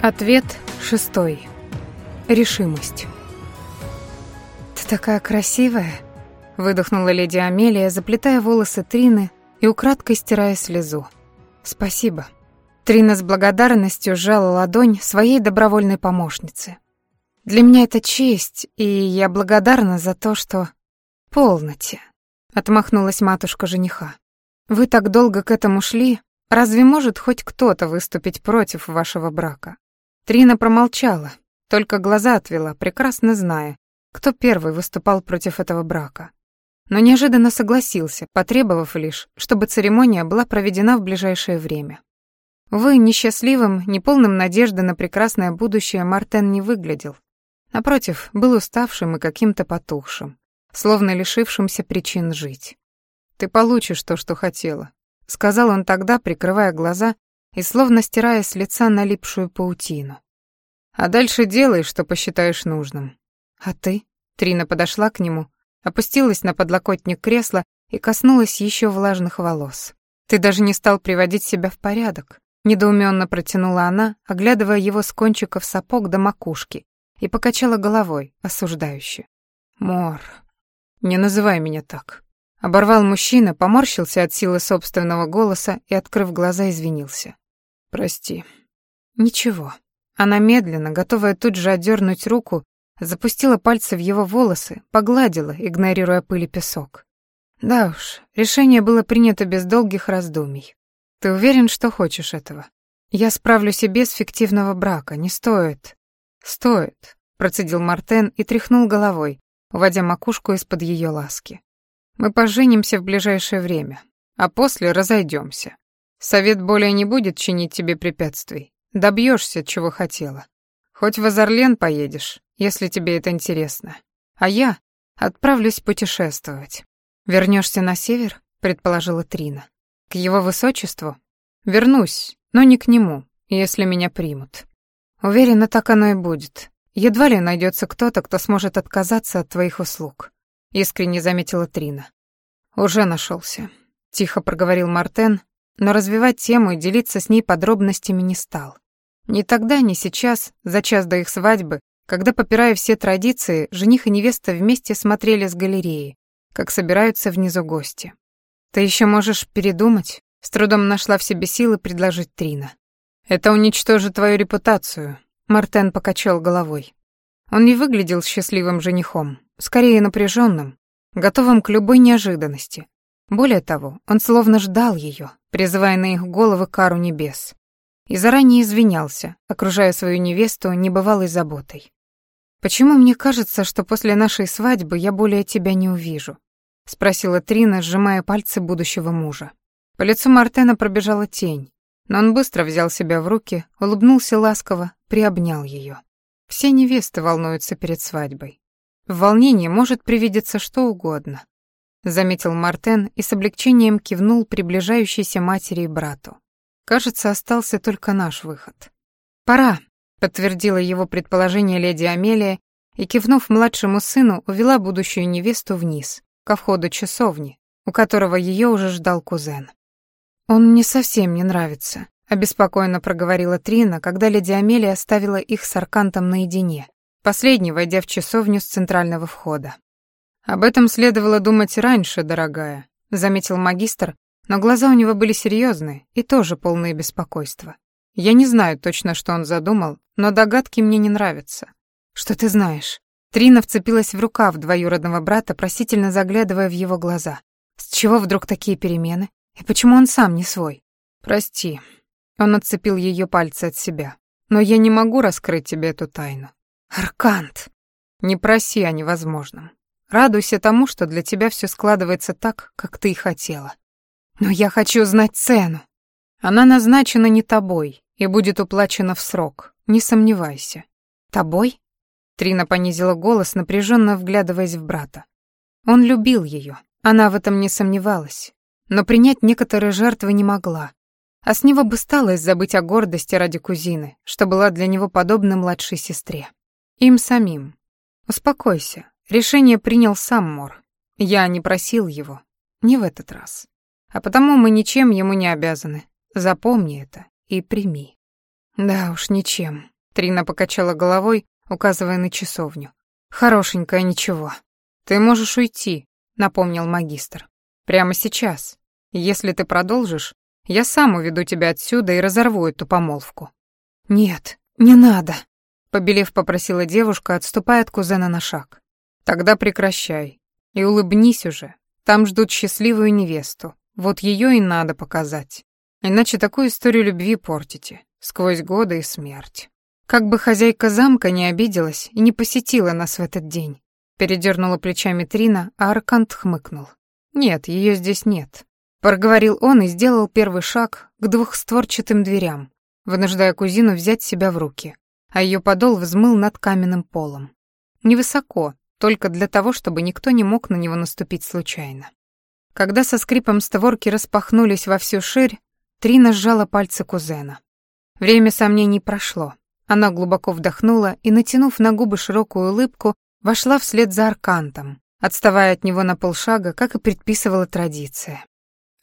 Ответ шестой. Решимость. «Ты такая красивая!» — выдохнула леди Амелия, заплетая волосы Трины и украдкой стирая слезу. «Спасибо». Трина с благодарностью сжала ладонь своей добровольной помощницы. «Для меня это честь, и я благодарна за то, что...» «Полноте», — отмахнулась матушка жениха. «Вы так долго к этому шли, разве может хоть кто-то выступить против вашего брака?» Трина промолчала, только глаза отвела, прекрасно зная, кто первый выступал против этого брака. Но неожиданно согласился, потребовав лишь, чтобы церемония была проведена в ближайшее время. Вы несчастливым, неполным надежды на прекрасное будущее Мартен не выглядел. Напротив, был уставшим и каким-то потухшим, словно лишившимся причин жить. «Ты получишь то, что хотела», — сказал он тогда, прикрывая глаза и словно стирая с лица налипшую паутину. А дальше делай, что посчитаешь нужным. А ты? Трина подошла к нему, опустилась на подлокотник кресла и коснулась еще влажных волос. Ты даже не стал приводить себя в порядок. Недоуменно протянула она, оглядывая его с кончиков сапог до макушки, и покачала головой, осуждающе. «Мор, не называй меня так». Оборвал мужчина, поморщился от силы собственного голоса и, открыв глаза, извинился. «Прости». «Ничего», она медленно, готовая тут же отдернуть руку, запустила пальцы в его волосы, погладила, игнорируя пыль и песок. Да уж, решение было принято без долгих раздумий. Ты уверен, что хочешь этого? Я справлюсь и без фиктивного брака, не стоит. Стоит, процедил Мартен и тряхнул головой, уводя макушку из-под ее ласки. Мы поженимся в ближайшее время, а после разойдемся. Совет более не будет чинить тебе препятствий. Добьешься, чего хотела. Хоть в Азарлен поедешь, если тебе это интересно. А я отправлюсь путешествовать. Вернешься на север, предположила Трина. К его высочеству? Вернусь, но не к нему, если меня примут. Уверена, так оно и будет. Едва ли найдется кто-то, кто сможет отказаться от твоих услуг, искренне заметила Трина. Уже нашелся, тихо проговорил Мартен, но развивать тему и делиться с ней подробностями не стал. Ни тогда, ни сейчас, за час до их свадьбы, когда, попирая все традиции, жених и невеста вместе смотрели с галереи, как собираются внизу гости. «Ты еще можешь передумать?» — с трудом нашла в себе силы предложить Трина. «Это уничтожит твою репутацию», — Мартен покачал головой. Он не выглядел счастливым женихом, скорее напряженным, готовым к любой неожиданности. Более того, он словно ждал ее, призывая на их головы кару небес. И заранее извинялся, окружая свою невесту небывалой заботой. «Почему мне кажется, что после нашей свадьбы я более тебя не увижу?» — спросила Трина, сжимая пальцы будущего мужа. По лицу Мартена пробежала тень, но он быстро взял себя в руки, улыбнулся ласково, приобнял ее. Все невесты волнуются перед свадьбой. В волнении может привидеться что угодно заметил Мартен и с облегчением кивнул приближающейся матери и брату. Кажется, остался только наш выход. Пора, подтвердила его предположение леди Амелия и, кивнув младшему сыну, увела будущую невесту вниз, ко входу часовни, у которого ее уже ждал кузен. Он мне совсем не нравится, обеспокоенно проговорила Трина, когда леди Амелия оставила их с Аркантом наедине, последний войдя в часовню с центрального входа. «Об этом следовало думать раньше, дорогая», — заметил магистр, но глаза у него были серьезные и тоже полные беспокойства. Я не знаю точно, что он задумал, но догадки мне не нравятся. «Что ты знаешь?» Трина вцепилась в рукав двоюродного брата, просительно заглядывая в его глаза. «С чего вдруг такие перемены? И почему он сам не свой?» «Прости». Он отцепил ее пальцы от себя. «Но я не могу раскрыть тебе эту тайну». «Аркант!» «Не проси о невозможном. Радуйся тому, что для тебя все складывается так, как ты и хотела. Но я хочу знать цену. Она назначена не тобой и будет уплачена в срок, не сомневайся. Тобой? Трина понизила голос, напряженно вглядываясь в брата. Он любил ее, она в этом не сомневалась, но принять некоторые жертвы не могла. А с него бы сталось забыть о гордости ради кузины, что была для него подобна младшей сестре. Им самим. Успокойся, Решение принял сам Мор. Я не просил его. Не в этот раз. А потому мы ничем ему не обязаны. Запомни это и прими. Да уж, ничем. Трина покачала головой, указывая на часовню. Хорошенькое ничего. Ты можешь уйти, напомнил магистр. Прямо сейчас. Если ты продолжишь, я сам уведу тебя отсюда и разорву эту помолвку. Нет, не надо, побелев попросила девушка, отступая от кузена на шаг. Тогда прекращай и улыбнись уже. Там ждут счастливую невесту. Вот ее и надо показать. Иначе такую историю любви портите. Сквозь годы и смерть. Как бы хозяйка замка не обиделась и не посетила нас в этот день. Передернула плечами Трина, а Аркант хмыкнул. Нет, ее здесь нет. Проговорил он и сделал первый шаг к двухстворчатым дверям, вынуждая кузину взять себя в руки, а ее подол взмыл над каменным полом. Невысоко, только для того, чтобы никто не мог на него наступить случайно. Когда со скрипом створки распахнулись во всю ширь, Трина сжала пальцы кузена. Время сомнений прошло. Она глубоко вдохнула и, натянув на губы широкую улыбку, вошла вслед за Аркантом, отставая от него на полшага, как и предписывала традиция.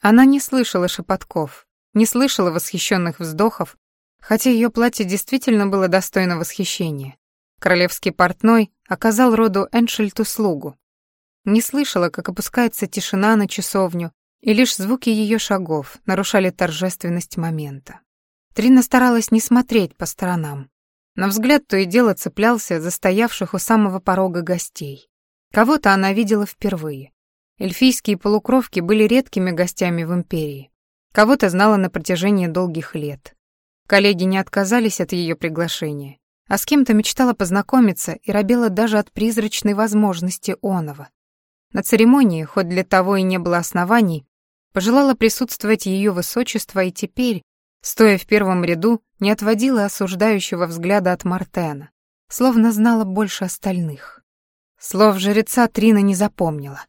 Она не слышала шепотков, не слышала восхищенных вздохов, хотя ее платье действительно было достойно восхищения. Королевский портной оказал роду Эншельту слугу. Не слышала, как опускается тишина на часовню, и лишь звуки ее шагов нарушали торжественность момента. Трина старалась не смотреть по сторонам. На взгляд то и дело цеплялся за стоявших у самого порога гостей. Кого-то она видела впервые. Эльфийские полукровки были редкими гостями в Империи. Кого-то знала на протяжении долгих лет. Коллеги не отказались от ее приглашения, а с кем-то мечтала познакомиться и робела даже от призрачной возможности оного. На церемонии, хоть для того и не было оснований, пожелала присутствовать ее высочество и теперь, стоя в первом ряду, не отводила осуждающего взгляда от Мартена, словно знала больше остальных. Слов жреца Трина не запомнила.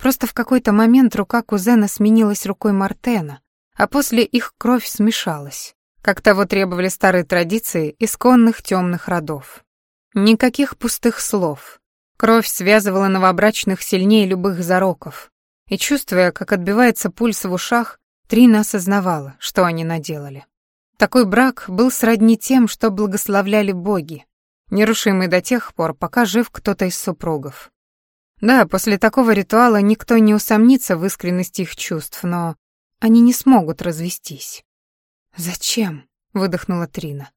Просто в какой-то момент рука кузена сменилась рукой Мартена, а после их кровь смешалась, как того требовали старые традиции исконных темных родов. Никаких пустых слов. Кровь связывала новобрачных сильнее любых зароков. И чувствуя, как отбивается пульс в ушах, Трина осознавала, что они наделали. Такой брак был сродни тем, что благословляли боги, нерушимый до тех пор, пока жив кто-то из супругов. Да, после такого ритуала никто не усомнится в искренности их чувств, но они не смогут развестись. «Зачем?» — выдохнула Трина.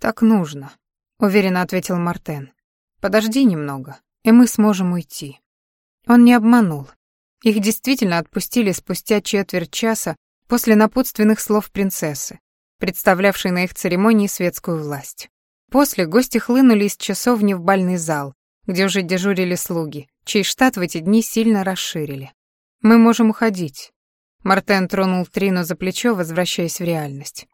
«Так нужно», — уверенно ответил Мартен. «Подожди немного, и мы сможем уйти». Он не обманул. Их действительно отпустили спустя четверть часа после напутственных слов принцессы, представлявшей на их церемонии светскую власть. После гости хлынули из часовни в бальный зал, где уже дежурили слуги, чей штат в эти дни сильно расширили. «Мы можем уходить». Мартен тронул Трину за плечо, возвращаясь в реальность.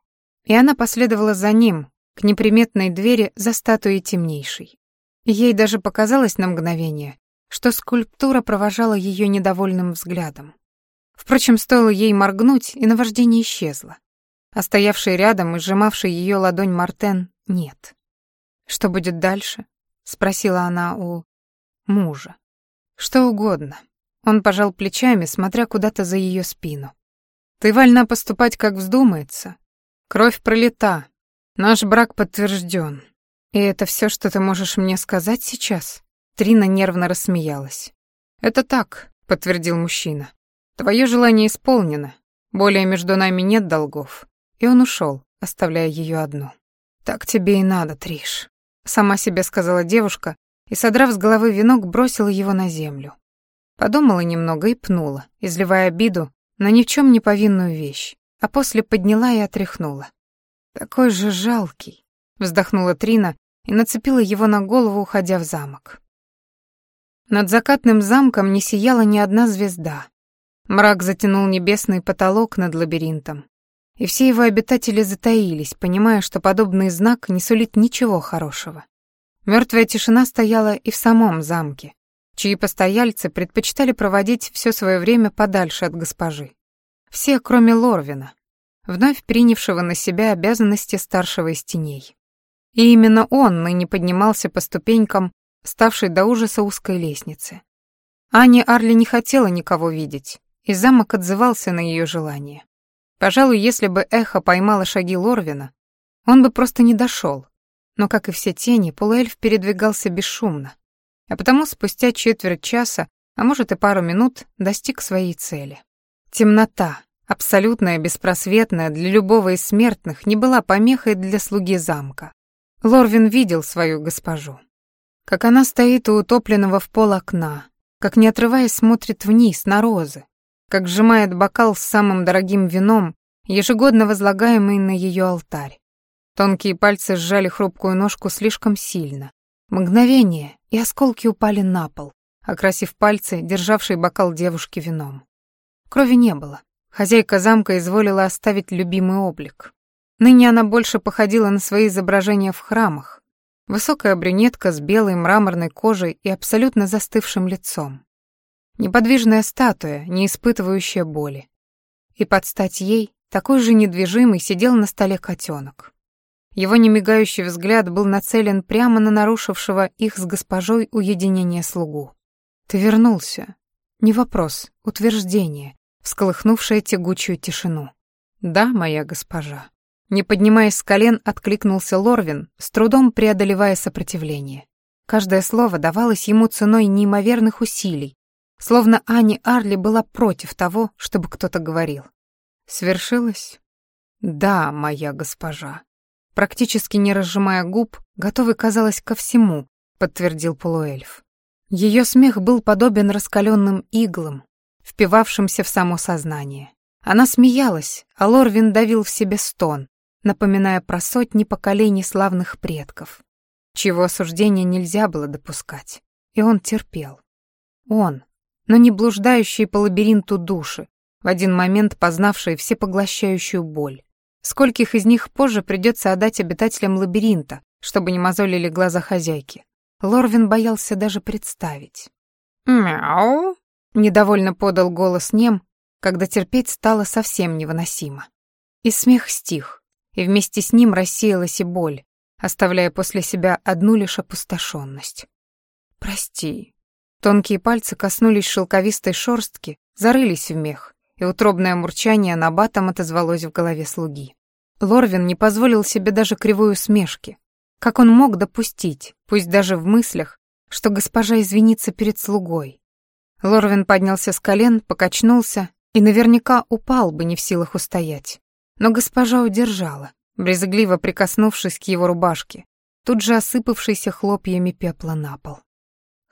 И она последовала за ним, к неприметной двери за статуей темнейшей. Ей даже показалось на мгновение, что скульптура провожала ее недовольным взглядом. Впрочем, стоило ей моргнуть, и наваждение исчезло. А стоявший рядом и сжимавший ее ладонь Мартен — нет. «Что будет дальше?» — спросила она у мужа. «Что угодно». Он пожал плечами, смотря куда-то за ее спину. «Ты вольна поступать, как вздумается. Кровь пролита. Наш брак подтвержден. И это все, что ты можешь мне сказать сейчас?» Трина нервно рассмеялась. «Это так», — подтвердил мужчина. «Твое желание исполнено. Более между нами нет долгов». И он ушел, оставляя ее одну. «Так тебе и надо, Триш», — сама себе сказала девушка, и, содрав с головы венок, бросила его на землю. Подумала немного и пнула, изливая обиду на ни в чем не повинную вещь, а после подняла и отряхнула. «Такой же жалкий», — вздохнула Трина и нацепила его на голову, уходя в замок. Над закатным замком не сияла ни одна звезда. Мрак затянул небесный потолок над лабиринтом, и все его обитатели затаились, понимая, что подобный знак не сулит ничего хорошего. Мертвая тишина стояла и в самом замке, чьи постояльцы предпочитали проводить все свое время подальше от госпожи. Все, кроме Лорвина, вновь принявшего на себя обязанности старшего из теней. И именно он ныне поднимался по ступенькам ставшей до ужаса узкой лестницы. Аня Арли не хотела никого видеть, и замок отзывался на ее желание. Пожалуй, если бы эхо поймало шаги Лорвина, он бы просто не дошел. Но, как и все тени, полуэльф передвигался бесшумно, а потому спустя четверть часа, а может и пару минут, достиг своей цели. Темнота, абсолютная беспросветная для любого из смертных, не была помехой для слуги замка. Лорвин видел свою госпожу. Как она стоит у утопленного в пол окна, как не отрываясь смотрит вниз на розы, как сжимает бокал с самым дорогим вином, ежегодно возлагаемый на ее алтарь. Тонкие пальцы сжали хрупкую ножку слишком сильно. Мгновение, и осколки упали на пол, окрасив пальцы, державшие бокал девушки вином. Крови не было. Хозяйка замка изволила оставить любимый облик. Ныне она больше походила на свои изображения в храмах. Высокая брюнетка с белой мраморной кожей и абсолютно застывшим лицом. Неподвижная статуя, не испытывающая боли. И под стать ей, такой же недвижимый, сидел на столе котенок. Его немигающий взгляд был нацелен прямо на нарушившего их с госпожой уединение слугу. «Ты вернулся». Не вопрос, утверждение, всколыхнувшее тягучую тишину. «Да, моя госпожа». Не поднимаясь с колен, откликнулся Лорвин, с трудом преодолевая сопротивление. Каждое слово давалось ему ценой неимоверных усилий, словно Ани Арли была против того, чтобы кто-то говорил. «Свершилось?» «Да, моя госпожа». Практически не разжимая губ, готовый, казалось, ко всему, подтвердил полуэльф. Ее смех был подобен раскаленным иглам, впивавшимся в само сознание. Она смеялась, а Лорвин давил в себе стон, напоминая про сотни поколений славных предков, чего осуждения нельзя было допускать. И он терпел. Он, но не блуждающие по лабиринту души, в один момент познавшие всепоглощающую боль. Скольких из них позже придется отдать обитателям лабиринта, чтобы не мозолили глаза хозяйки. Лорвин боялся даже представить. «Мяу!» — недовольно подал голос Нем, когда терпеть стало совсем невыносимо. И смех стих, и вместе с ним рассеялась и боль, оставляя после себя одну лишь опустошенность. «Прости». Тонкие пальцы коснулись шелковистой шорстки, зарылись в мех, и утробное мурчание набатом отозвалось в голове слуги. Лорвин не позволил себе даже кривой усмешки. Как он мог допустить, пусть даже в мыслях, что госпожа извинится перед слугой? Лорвин поднялся с колен, покачнулся и наверняка упал бы не в силах устоять. Но госпожа удержала, брезгливо прикоснувшись к его рубашке, тут же осыпавшейся хлопьями пепла на пол.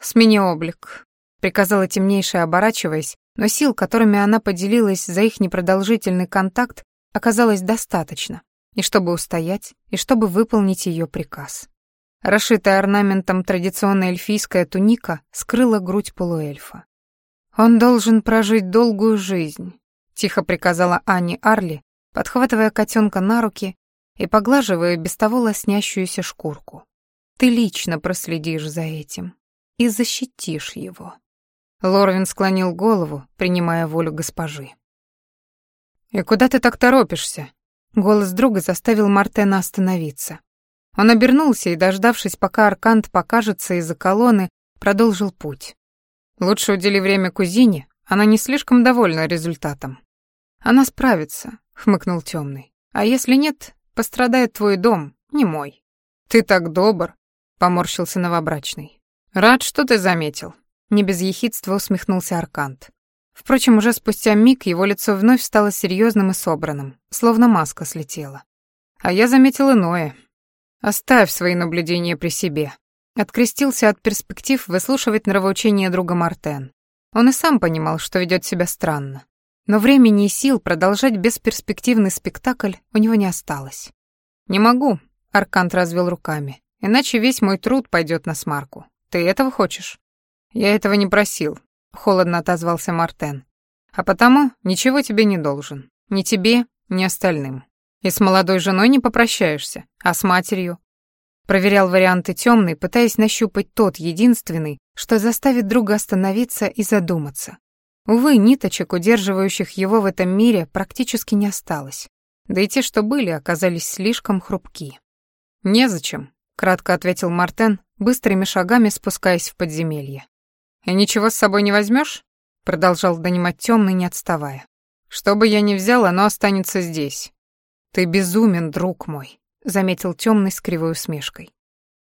«Смени облик», — приказала темнейшая, оборачиваясь, но сил, которыми она поделилась за их непродолжительный контакт, оказалось достаточно, и чтобы устоять, и чтобы выполнить ее приказ. Расшитая орнаментом традиционная эльфийская туника скрыла грудь полуэльфа. «Он должен прожить долгую жизнь», — тихо приказала Ани Арли, подхватывая котенка на руки и поглаживая без того лоснящуюся шкурку. «Ты лично проследишь за этим и защитишь его». Лорвин склонил голову, принимая волю госпожи. «И куда ты так торопишься?» Голос друга заставил Мартена остановиться. Он обернулся и, дождавшись, пока Аркант покажется из-за колонны, продолжил путь. «Лучше удели время кузине, она не слишком довольна результатом». «Она справится», — хмыкнул темный. «А если нет, пострадает твой дом, не мой». «Ты так добр», — поморщился новобрачный. «Рад, что ты заметил. Не без ехидства усмехнулся Аркант. Впрочем, уже спустя миг его лицо вновь стало серьезным и собранным, словно маска слетела. А я заметил иное. Оставь свои наблюдения при себе. Открестился от перспектив выслушивать нравоучение друга Мартен. Он и сам понимал, что ведет себя странно. Но времени и сил продолжать бесперспективный спектакль у него не осталось. «Не могу», — Аркант развел руками, «иначе весь мой труд пойдет на смарку. Ты этого хочешь?» «Я этого не просил», — холодно отозвался Мартен. «А потому ничего тебе не должен. Ни тебе, ни остальным. И с молодой женой не попрощаешься, а с матерью». Проверял варианты темный, пытаясь нащупать тот единственный, что заставит друга остановиться и задуматься. Увы, ниточек, удерживающих его в этом мире, практически не осталось. Да и те, что были, оказались слишком хрупки. «Незачем», — кратко ответил Мартен, быстрыми шагами спускаясь в подземелье. «И ничего с собой не возьмешь? продолжал донимать темный, не отставая. «Что бы я ни взял, оно останется здесь». «Ты безумен, друг мой», — заметил темный с кривой усмешкой.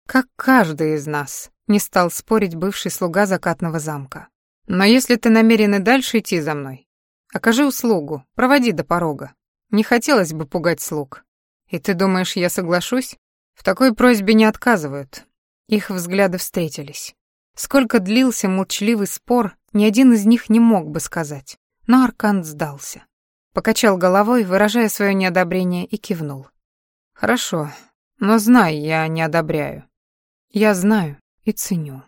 Как каждый из нас, не стал спорить бывший слуга закатного замка. Но если ты намерен и дальше идти за мной, окажи услугу, проводи до порога. Не хотелось бы пугать слуг. И ты думаешь, я соглашусь? В такой просьбе не отказывают. Их взгляды встретились. Сколько длился молчаливый спор, ни один из них не мог бы сказать. Но Аркан сдался. Покачал головой, выражая свое неодобрение, и кивнул. «Хорошо, но знай, я не одобряю. Я знаю и ценю».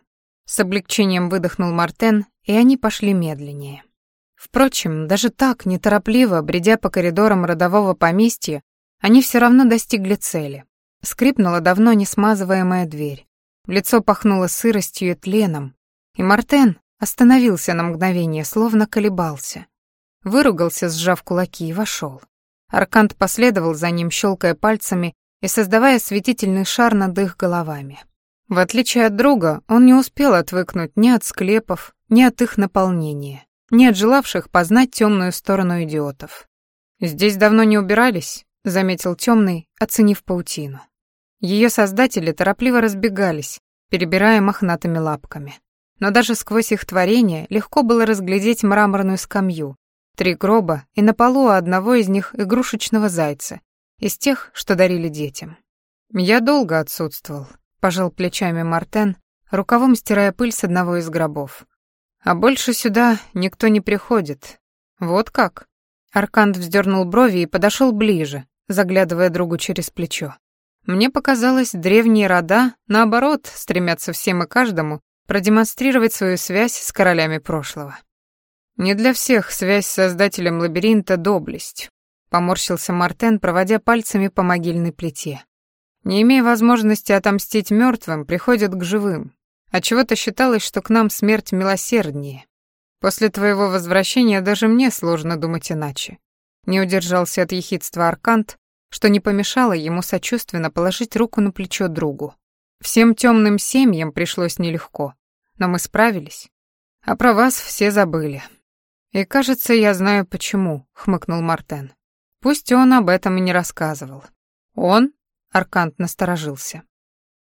С облегчением выдохнул Мартен, и они пошли медленнее. Впрочем, даже так, неторопливо, бредя по коридорам родового поместья, они все равно достигли цели. Скрипнула давно не смазываемая дверь. Лицо пахнуло сыростью и тленом, и Мартен остановился на мгновение, словно колебался. Выругался, сжав кулаки, и вошел. Аркант последовал за ним, щелкая пальцами и создавая светительный шар над их головами. В отличие от друга, он не успел отвыкнуть ни от склепов, ни от их наполнения, ни от желавших познать темную сторону идиотов. «Здесь давно не убирались», — заметил темный, оценив паутину. Ее создатели торопливо разбегались, перебирая мохнатыми лапками. Но даже сквозь их творение легко было разглядеть мраморную скамью, три гроба и на полу одного из них игрушечного зайца, из тех, что дарили детям. «Я долго отсутствовал», — пожал плечами Мартен, рукавом стирая пыль с одного из гробов. «А больше сюда никто не приходит. Вот как?» Аркант вздернул брови и подошел ближе, заглядывая другу через плечо. Мне показалось, древние рода, наоборот, стремятся всем и каждому продемонстрировать свою связь с королями прошлого. Не для всех связь с создателем лабиринта — доблесть, поморщился Мартен, проводя пальцами по могильной плите. Не имея возможности отомстить мертвым, приходят к живым. А чего-то считалось, что к нам смерть милосерднее. После твоего возвращения даже мне сложно думать иначе. Не удержался от ехидства Аркант, что не помешало ему сочувственно положить руку на плечо другу. Всем темным семьям пришлось нелегко, но мы справились. А про вас все забыли. И кажется, я знаю почему, хмыкнул Мартен. Пусть он об этом и не рассказывал. Он? Аркант насторожился.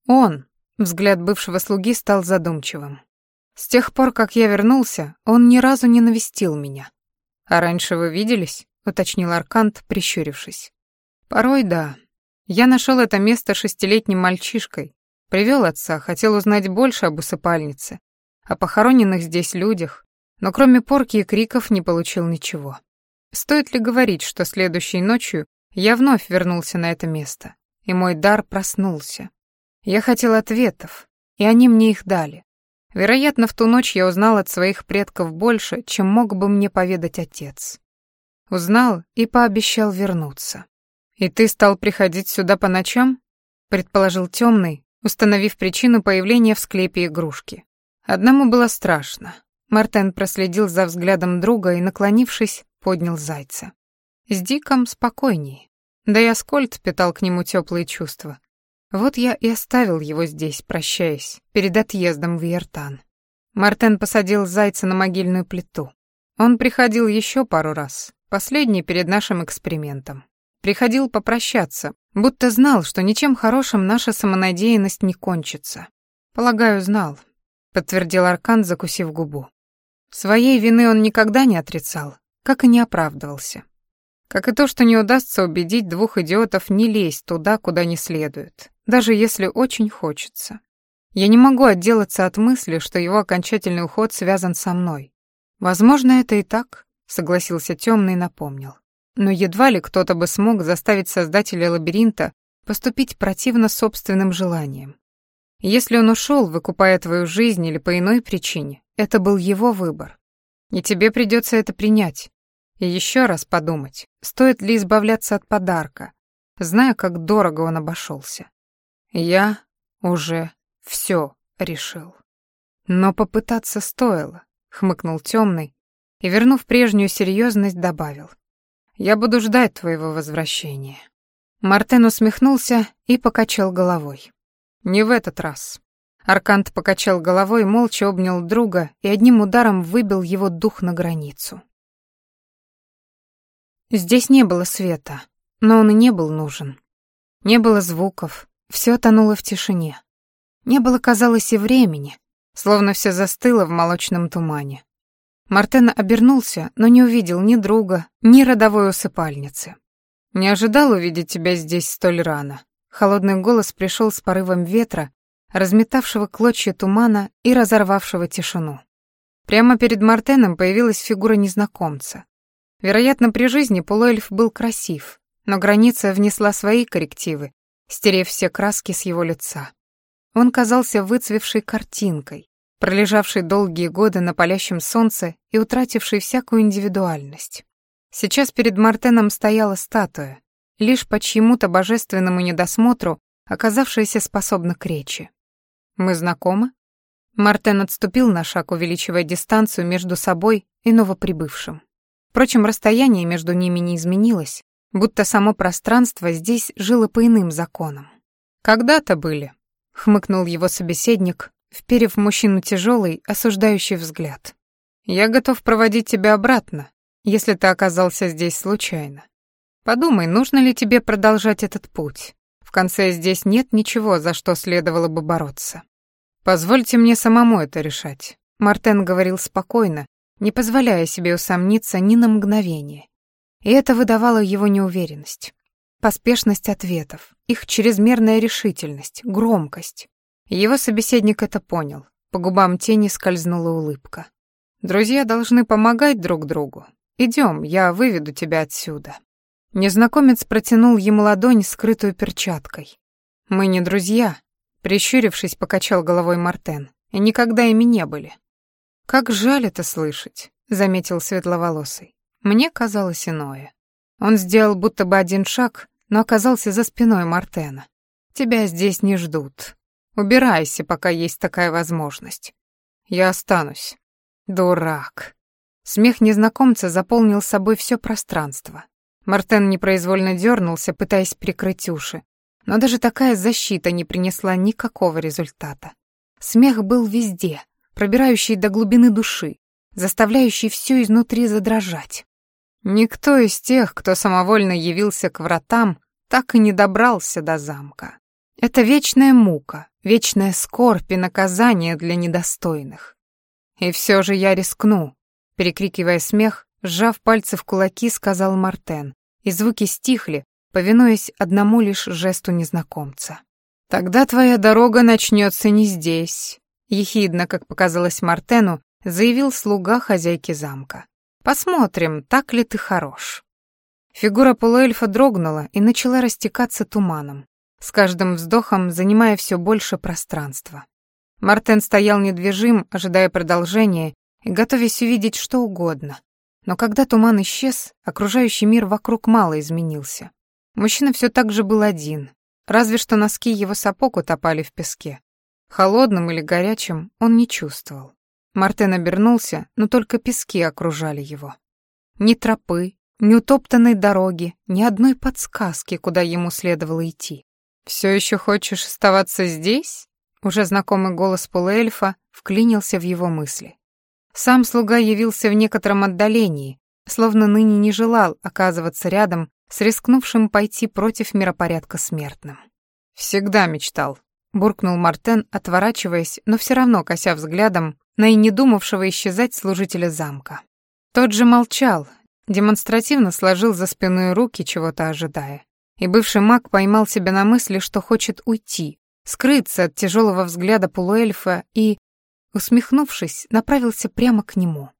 Он. Взгляд бывшего слуги стал задумчивым. С тех пор, как я вернулся, он ни разу не навестил меня. А раньше вы виделись? уточнил Аркант, прищурившись. Порой да. Я нашел это место шестилетним мальчишкой, привел отца, хотел узнать больше об усыпальнице, о похороненных здесь людях, но кроме порки и криков не получил ничего. Стоит ли говорить, что следующей ночью я вновь вернулся на это место, и мой дар проснулся. Я хотел ответов, и они мне их дали. Вероятно, в ту ночь я узнал от своих предков больше, чем мог бы мне поведать отец. Узнал и пообещал вернуться. «И ты стал приходить сюда по ночам?» — предположил темный, установив причину появления в склепе игрушки. Одному было страшно. Мартен проследил за взглядом друга и, наклонившись, поднял зайца. С Диком спокойней. Да и Аскольд питал к нему теплые чувства. Вот я и оставил его здесь, прощаясь, перед отъездом в Ертан. Мартен посадил зайца на могильную плиту. Он приходил еще пару раз, последний перед нашим экспериментом. Приходил попрощаться, будто знал, что ничем хорошим наша самонадеянность не кончится. Полагаю, знал, подтвердил Аркан, закусив губу. Своей вины он никогда не отрицал, как и не оправдывался. Как и то, что не удастся убедить двух идиотов не лезть туда, куда не следует, даже если очень хочется. Я не могу отделаться от мысли, что его окончательный уход связан со мной. Возможно, это и так, согласился Темный и напомнил но едва ли кто-то бы смог заставить создателя лабиринта поступить противно собственным желаниям. Если он ушел, выкупая твою жизнь или по иной причине, это был его выбор. И тебе придется это принять. И еще раз подумать, стоит ли избавляться от подарка, зная, как дорого он обошелся. Я уже все решил. Но попытаться стоило, хмыкнул темный и, вернув прежнюю серьезность, добавил. Я буду ждать твоего возвращения». Мартен усмехнулся и покачал головой. «Не в этот раз». Аркант покачал головой, молча обнял друга и одним ударом выбил его дух на границу. Здесь не было света, но он и не был нужен. Не было звуков, все тонуло в тишине. Не было, казалось, и времени, словно все застыло в молочном тумане. Мартен обернулся, но не увидел ни друга, ни родовой усыпальницы. «Не ожидал увидеть тебя здесь столь рано». Холодный голос пришел с порывом ветра, разметавшего клочья тумана и разорвавшего тишину. Прямо перед Мартеном появилась фигура незнакомца. Вероятно, при жизни полуэльф был красив, но граница внесла свои коррективы, стерев все краски с его лица. Он казался выцвевшей картинкой, пролежавшей долгие годы на палящем солнце и утратившей всякую индивидуальность. Сейчас перед Мартеном стояла статуя, лишь по чьему-то божественному недосмотру оказавшаяся способна к речи. «Мы знакомы?» Мартен отступил на шаг, увеличивая дистанцию между собой и новоприбывшим. Впрочем, расстояние между ними не изменилось, будто само пространство здесь жило по иным законам. «Когда-то были», — хмыкнул его собеседник, вперев в мужчину тяжелый, осуждающий взгляд. «Я готов проводить тебя обратно, если ты оказался здесь случайно. Подумай, нужно ли тебе продолжать этот путь. В конце здесь нет ничего, за что следовало бы бороться. Позвольте мне самому это решать. Мартен говорил спокойно, не позволяя себе усомниться ни на мгновение. И это выдавало его неуверенность. Поспешность ответов, их чрезмерная решительность, громкость. Его собеседник это понял. По губам тени скользнула улыбка. «Друзья должны помогать друг другу. Идем, я выведу тебя отсюда». Незнакомец протянул ему ладонь, скрытую перчаткой. «Мы не друзья», — прищурившись, покачал головой Мартен, «и никогда ими не были». «Как жаль это слышать», — заметил светловолосый. Мне казалось иное. Он сделал будто бы один шаг, но оказался за спиной Мартена. «Тебя здесь не ждут. Убирайся, пока есть такая возможность. Я останусь». «Дурак». Смех незнакомца заполнил собой все пространство. Мартен непроизвольно дернулся, пытаясь прикрыть уши. Но даже такая защита не принесла никакого результата. Смех был везде, пробирающий до глубины души, заставляющий все изнутри задрожать. Никто из тех, кто самовольно явился к вратам, так и не добрался до замка. Это вечная мука, вечная скорбь и наказание для недостойных. И все же я рискну, перекрикивая смех, сжав пальцы в кулаки, сказал Мартен, и звуки стихли, повинуясь одному лишь жесту незнакомца. «Тогда твоя дорога начнется не здесь», — ехидно, как показалось Мартену, заявил слуга хозяйки замка. «Посмотрим, так ли ты хорош». Фигура полуэльфа дрогнула и начала растекаться туманом, с каждым вздохом занимая все больше пространства. Мартен стоял недвижим, ожидая продолжения и готовясь увидеть что угодно, но когда туман исчез, окружающий мир вокруг мало изменился. Мужчина все так же был один, разве что носки его сапог утопали в песке. Холодным или горячим он не чувствовал. Мартен обернулся, но только пески окружали его. Ни тропы, ни утоптанной дороги, ни одной подсказки, куда ему следовало идти. «Все еще хочешь оставаться здесь?» Уже знакомый голос полуэльфа вклинился в его мысли. Сам слуга явился в некотором отдалении, словно ныне не желал оказываться рядом с рискнувшим пойти против миропорядка смертным. «Всегда мечтал», — буркнул Мартен, отворачиваясь, но все равно кося взглядом на и не думавшего исчезать служителя замка. Тот же молчал, демонстративно сложил за спиной руки, чего-то ожидая. И бывший маг поймал себя на мысли, что хочет уйти, скрыться от тяжелого взгляда полуэльфа и, усмехнувшись, направился прямо к нему.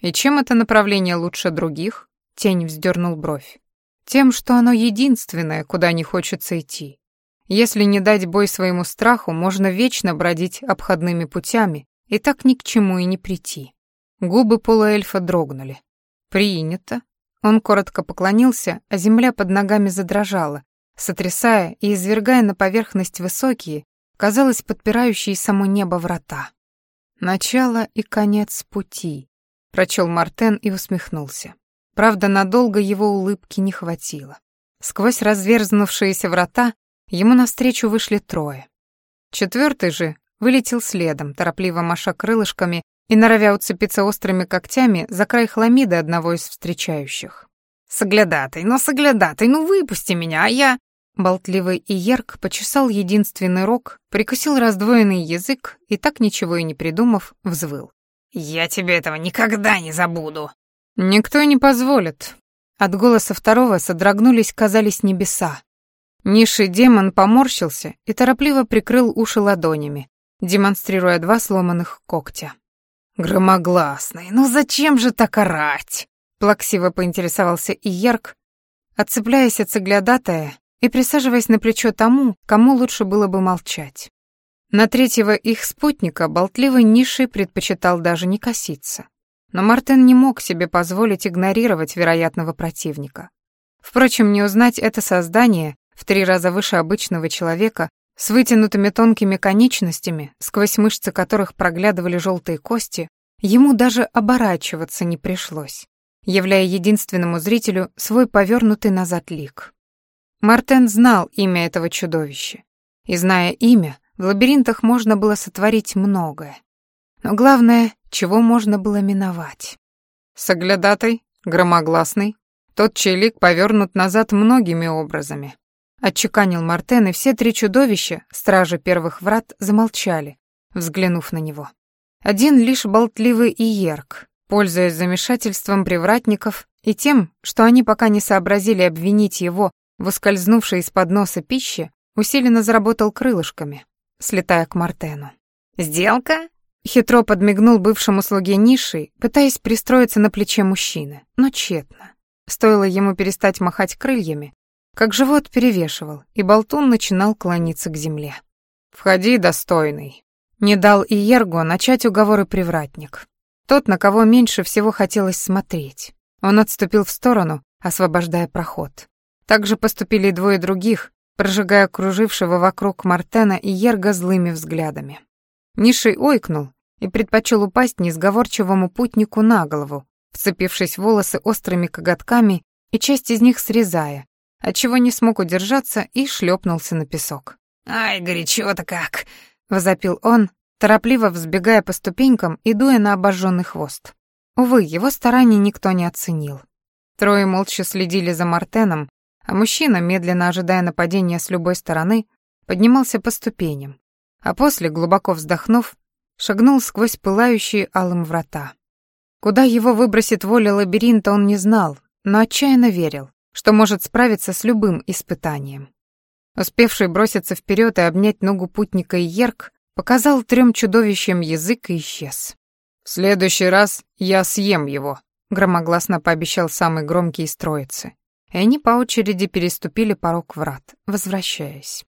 «И чем это направление лучше других?» — тень вздернул бровь. «Тем, что оно единственное, куда не хочется идти. Если не дать бой своему страху, можно вечно бродить обходными путями и так ни к чему и не прийти». Губы полуэльфа дрогнули. «Принято». Он коротко поклонился, а земля под ногами задрожала, сотрясая и извергая на поверхность высокие, казалось, подпирающие само небо врата. «Начало и конец пути», — прочел Мартен и усмехнулся. Правда, надолго его улыбки не хватило. Сквозь разверзнувшиеся врата ему навстречу вышли трое. Четвертый же вылетел следом, торопливо маша крылышками и норовя уцепиться острыми когтями за край хламиды одного из встречающих. «Соглядатай, ну соглядатай, ну выпусти меня, а я...» болтливый и ярк почесал единственный рог, прикусил раздвоенный язык и, так ничего и не придумав, взвыл. «Я тебе этого никогда не забуду!» «Никто не позволит». От голоса второго содрогнулись, казались небеса. Низший демон поморщился и торопливо прикрыл уши ладонями, демонстрируя два сломанных когтя. «Громогласный, ну зачем же так орать?» Плаксиво поинтересовался Иерк, отцепляясь от соглядатая и присаживаясь на плечо тому, кому лучше было бы молчать. На третьего их спутника болтливый низший предпочитал даже не коситься. Но Мартен не мог себе позволить игнорировать вероятного противника. Впрочем, не узнать это создание в три раза выше обычного человека с вытянутыми тонкими конечностями, сквозь мышцы которых проглядывали желтые кости, ему даже оборачиваться не пришлось, являя единственному зрителю свой повернутый назад лик. Мартен знал имя этого чудовища, и, зная имя, в лабиринтах можно было сотворить многое. Но главное, чего можно было миновать. Соглядатай, громогласный, тот чей лик повернут назад многими образами. Отчеканил Мартен, и все три чудовища, стражи первых врат, замолчали, взглянув на него. Один лишь болтливый и ерк, пользуясь замешательством привратников и тем, что они пока не сообразили обвинить его в ускользнувшей из-под носа пищи, усиленно заработал крылышками, слетая к Мартену. «Сделка?» Хитро подмигнул бывшему слуге нишей, пытаясь пристроиться на плече мужчины, но тщетно. Стоило ему перестать махать крыльями, как живот перевешивал, и болтун начинал клониться к земле. «Входи, достойный». Не дал и Ергу начать уговоры привратник. Тот, на кого меньше всего хотелось смотреть. Он отступил в сторону, освобождая проход. Так же поступили двое других, прожигая кружившего вокруг Мартена и Ерга злыми взглядами. Нишей ойкнул и предпочел упасть несговорчивому путнику на голову, вцепившись в волосы острыми коготками и часть из них срезая, отчего не смог удержаться и шлепнулся на песок. «Ай, горячо-то как!» — возопил он, торопливо взбегая по ступенькам и дуя на обожженный хвост. Увы, его старания никто не оценил. Трое молча следили за Мартеном, а мужчина, медленно ожидая нападения с любой стороны, поднимался по ступеням, а после, глубоко вздохнув, шагнул сквозь пылающие алым врата. Куда его выбросит воля лабиринта, он не знал, но отчаянно верил что может справиться с любым испытанием. Успевший броситься вперед и обнять ногу путника Ерк, показал трем чудовищам язык и исчез. «В следующий раз я съем его», — громогласно пообещал самый громкий из троицы. И они по очереди переступили порог врат, возвращаясь.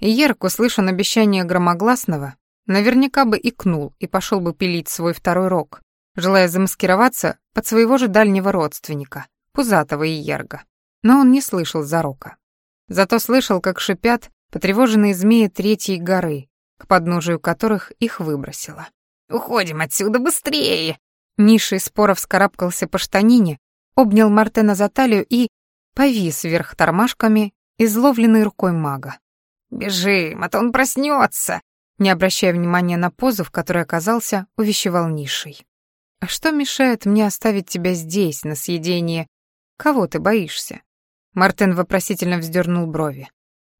И Ерк, обещание громогласного, наверняка бы икнул и пошел бы пилить свой второй рог, желая замаскироваться под своего же дальнего родственника, пузатого Иерга но он не слышал зарока. Зато слышал, как шипят потревоженные змеи третьей горы, к подножию которых их выбросило. «Уходим отсюда быстрее!» Нишей споров вскарабкался по штанине, обнял Мартена за талию и повис вверх тормашками, изловленной рукой мага. «Бежим, а то он проснется!» Не обращая внимания на позу, в которой оказался, увещевал Нишей. «А что мешает мне оставить тебя здесь, на съедение? Кого ты боишься?» Мартин вопросительно вздернул брови.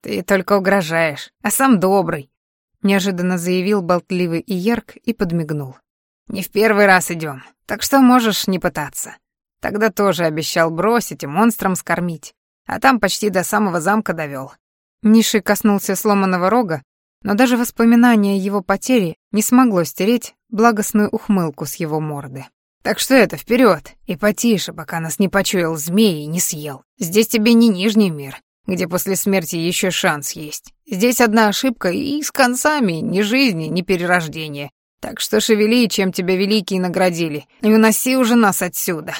«Ты только угрожаешь, а сам добрый», — неожиданно заявил болтливый Иерк и подмигнул. «Не в первый раз идем, так что можешь не пытаться. Тогда тоже обещал бросить и монстрам скормить, а там почти до самого замка довел. Ниши коснулся сломанного рога, но даже воспоминание его потери не смогло стереть благостную ухмылку с его морды. Так что это, вперед и потише, пока нас не почуял змей и не съел. Здесь тебе не нижний мир, где после смерти еще шанс есть. Здесь одна ошибка и с концами ни жизни, ни перерождения. Так что шевели, чем тебя великие наградили, и уноси уже нас отсюда».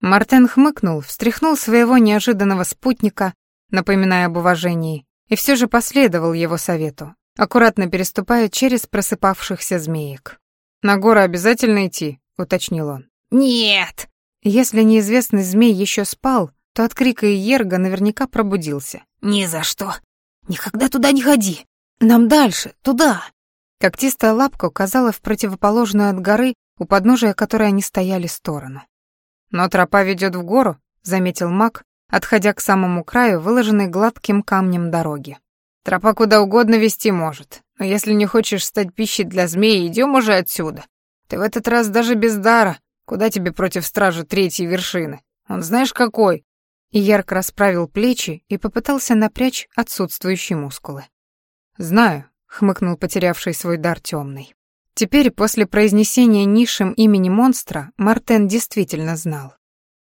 Мартен хмыкнул, встряхнул своего неожиданного спутника, напоминая об уважении, и все же последовал его совету, аккуратно переступая через просыпавшихся змеек. «На горы обязательно идти?» — уточнил он. «Нет!» Если неизвестный змей еще спал, то от крика Иерга наверняка пробудился. «Ни за что! Никогда туда не ходи! Нам дальше, туда!» Когтистая лапка указала в противоположную от горы, у подножия которой они стояли, сторону. «Но тропа ведет в гору», — заметил маг, отходя к самому краю, выложенной гладким камнем дороги. «Тропа куда угодно вести может, но если не хочешь стать пищей для змеи, идем уже отсюда. Ты в этот раз даже без дара. Куда тебе против стражи третьей вершины? Он знаешь какой?» И ярко расправил плечи и попытался напрячь отсутствующие мускулы. «Знаю», — хмыкнул потерявший свой дар темный. Теперь, после произнесения низшим имени монстра, Мартен действительно знал.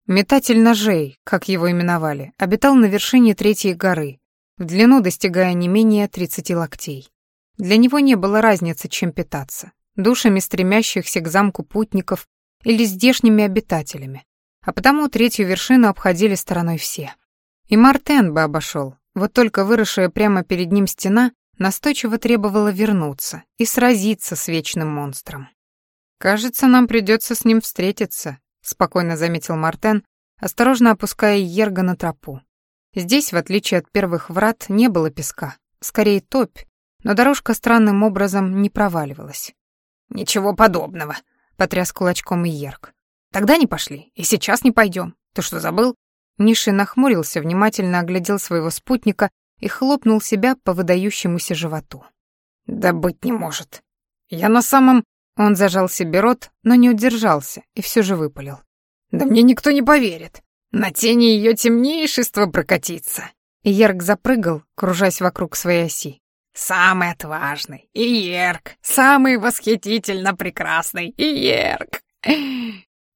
Метатель ножей, как его именовали, обитал на вершине третьей горы, в длину достигая не менее 30 локтей. Для него не было разницы, чем питаться — душами стремящихся к замку путников или здешними обитателями, а потому третью вершину обходили стороной все. И Мартен бы обошел, вот только выросшая прямо перед ним стена настойчиво требовала вернуться и сразиться с вечным монстром. «Кажется, нам придется с ним встретиться», — спокойно заметил Мартен, осторожно опуская Ерга на тропу. Здесь, в отличие от первых врат, не было песка, скорее топь, но дорожка странным образом не проваливалась. «Ничего подобного», — потряс кулачком Иерг. «Тогда не пошли, и сейчас не пойдем. Ты что, забыл?» Ниши нахмурился, внимательно оглядел своего спутника и хлопнул себя по выдающемуся животу. «Да быть не может. Я на самом...» Он зажал себе рот, но не удержался и все же выпалил. «Да мне никто не поверит. На тени ее темнейшества прокатиться». И Ерк запрыгал, кружась вокруг своей оси. «Самый отважный, и Ерк, самый восхитительно прекрасный, и Ерк!»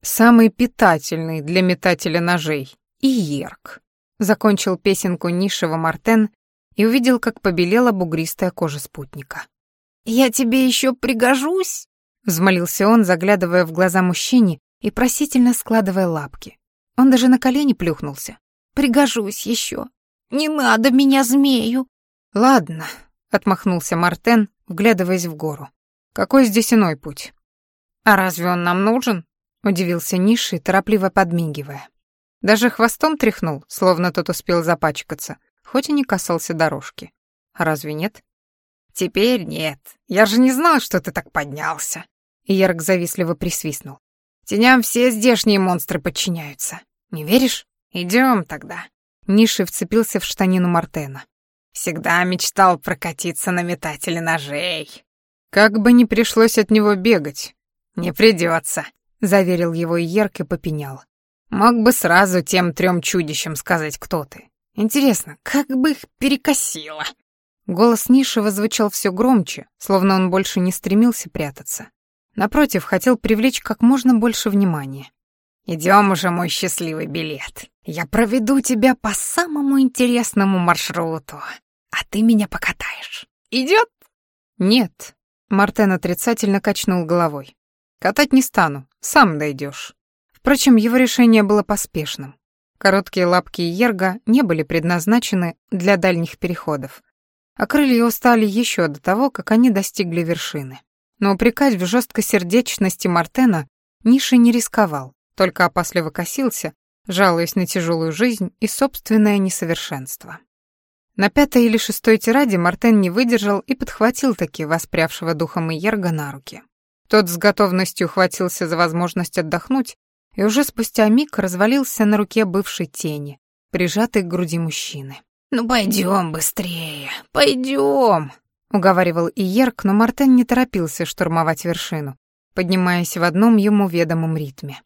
«Самый питательный для метателя ножей, и Ерк!» Закончил песенку низшего Мартен и увидел, как побелела бугристая кожа спутника. «Я тебе еще пригожусь?» — взмолился он, заглядывая в глаза мужчине и просительно складывая лапки. Он даже на колени плюхнулся. «Пригожусь еще. Не надо меня змею!» «Ладно», — отмахнулся Мартен, вглядываясь в гору. «Какой здесь иной путь?» «А разве он нам нужен?» — удивился Ниши, торопливо подмигивая. Даже хвостом тряхнул, словно тот успел запачкаться, хоть и не касался дорожки. А разве нет? «Теперь нет. Я же не знал, что ты так поднялся». Ярк завистливо присвистнул. «Теням все здешние монстры подчиняются. Не веришь? Идем тогда». Ниши вцепился в штанину Мартена. «Всегда мечтал прокатиться на метателе ножей». «Как бы не пришлось от него бегать». «Не придется», — заверил его Иерк и попенял. «Мог бы сразу тем трем чудищам сказать, кто ты. Интересно, как бы их перекосило?» Голос Нишева звучал все громче, словно он больше не стремился прятаться. Напротив, хотел привлечь как можно больше внимания. «Идем уже, мой счастливый билет. Я проведу тебя по самому интересному маршруту, а ты меня покатаешь. Идет?» «Нет», — Мартен отрицательно качнул головой. «Катать не стану, сам дойдешь». Впрочем, его решение было поспешным. Короткие лапки Ерга не были предназначены для дальних переходов, а крылья устали еще до того, как они достигли вершины. Но упрекать в жесткосердечности Мартена Ниши не рисковал, только опасливо косился, жалуясь на тяжелую жизнь и собственное несовершенство. На пятой или шестой тираде Мартен не выдержал и подхватил таки воспрявшего духом Иерга на руки. Тот с готовностью хватился за возможность отдохнуть и уже спустя миг развалился на руке бывшей тени, прижатой к груди мужчины. «Ну пойдем быстрее, пойдем», — уговаривал Иерк, но Мартен не торопился штурмовать вершину, поднимаясь в одном ему ведомом ритме.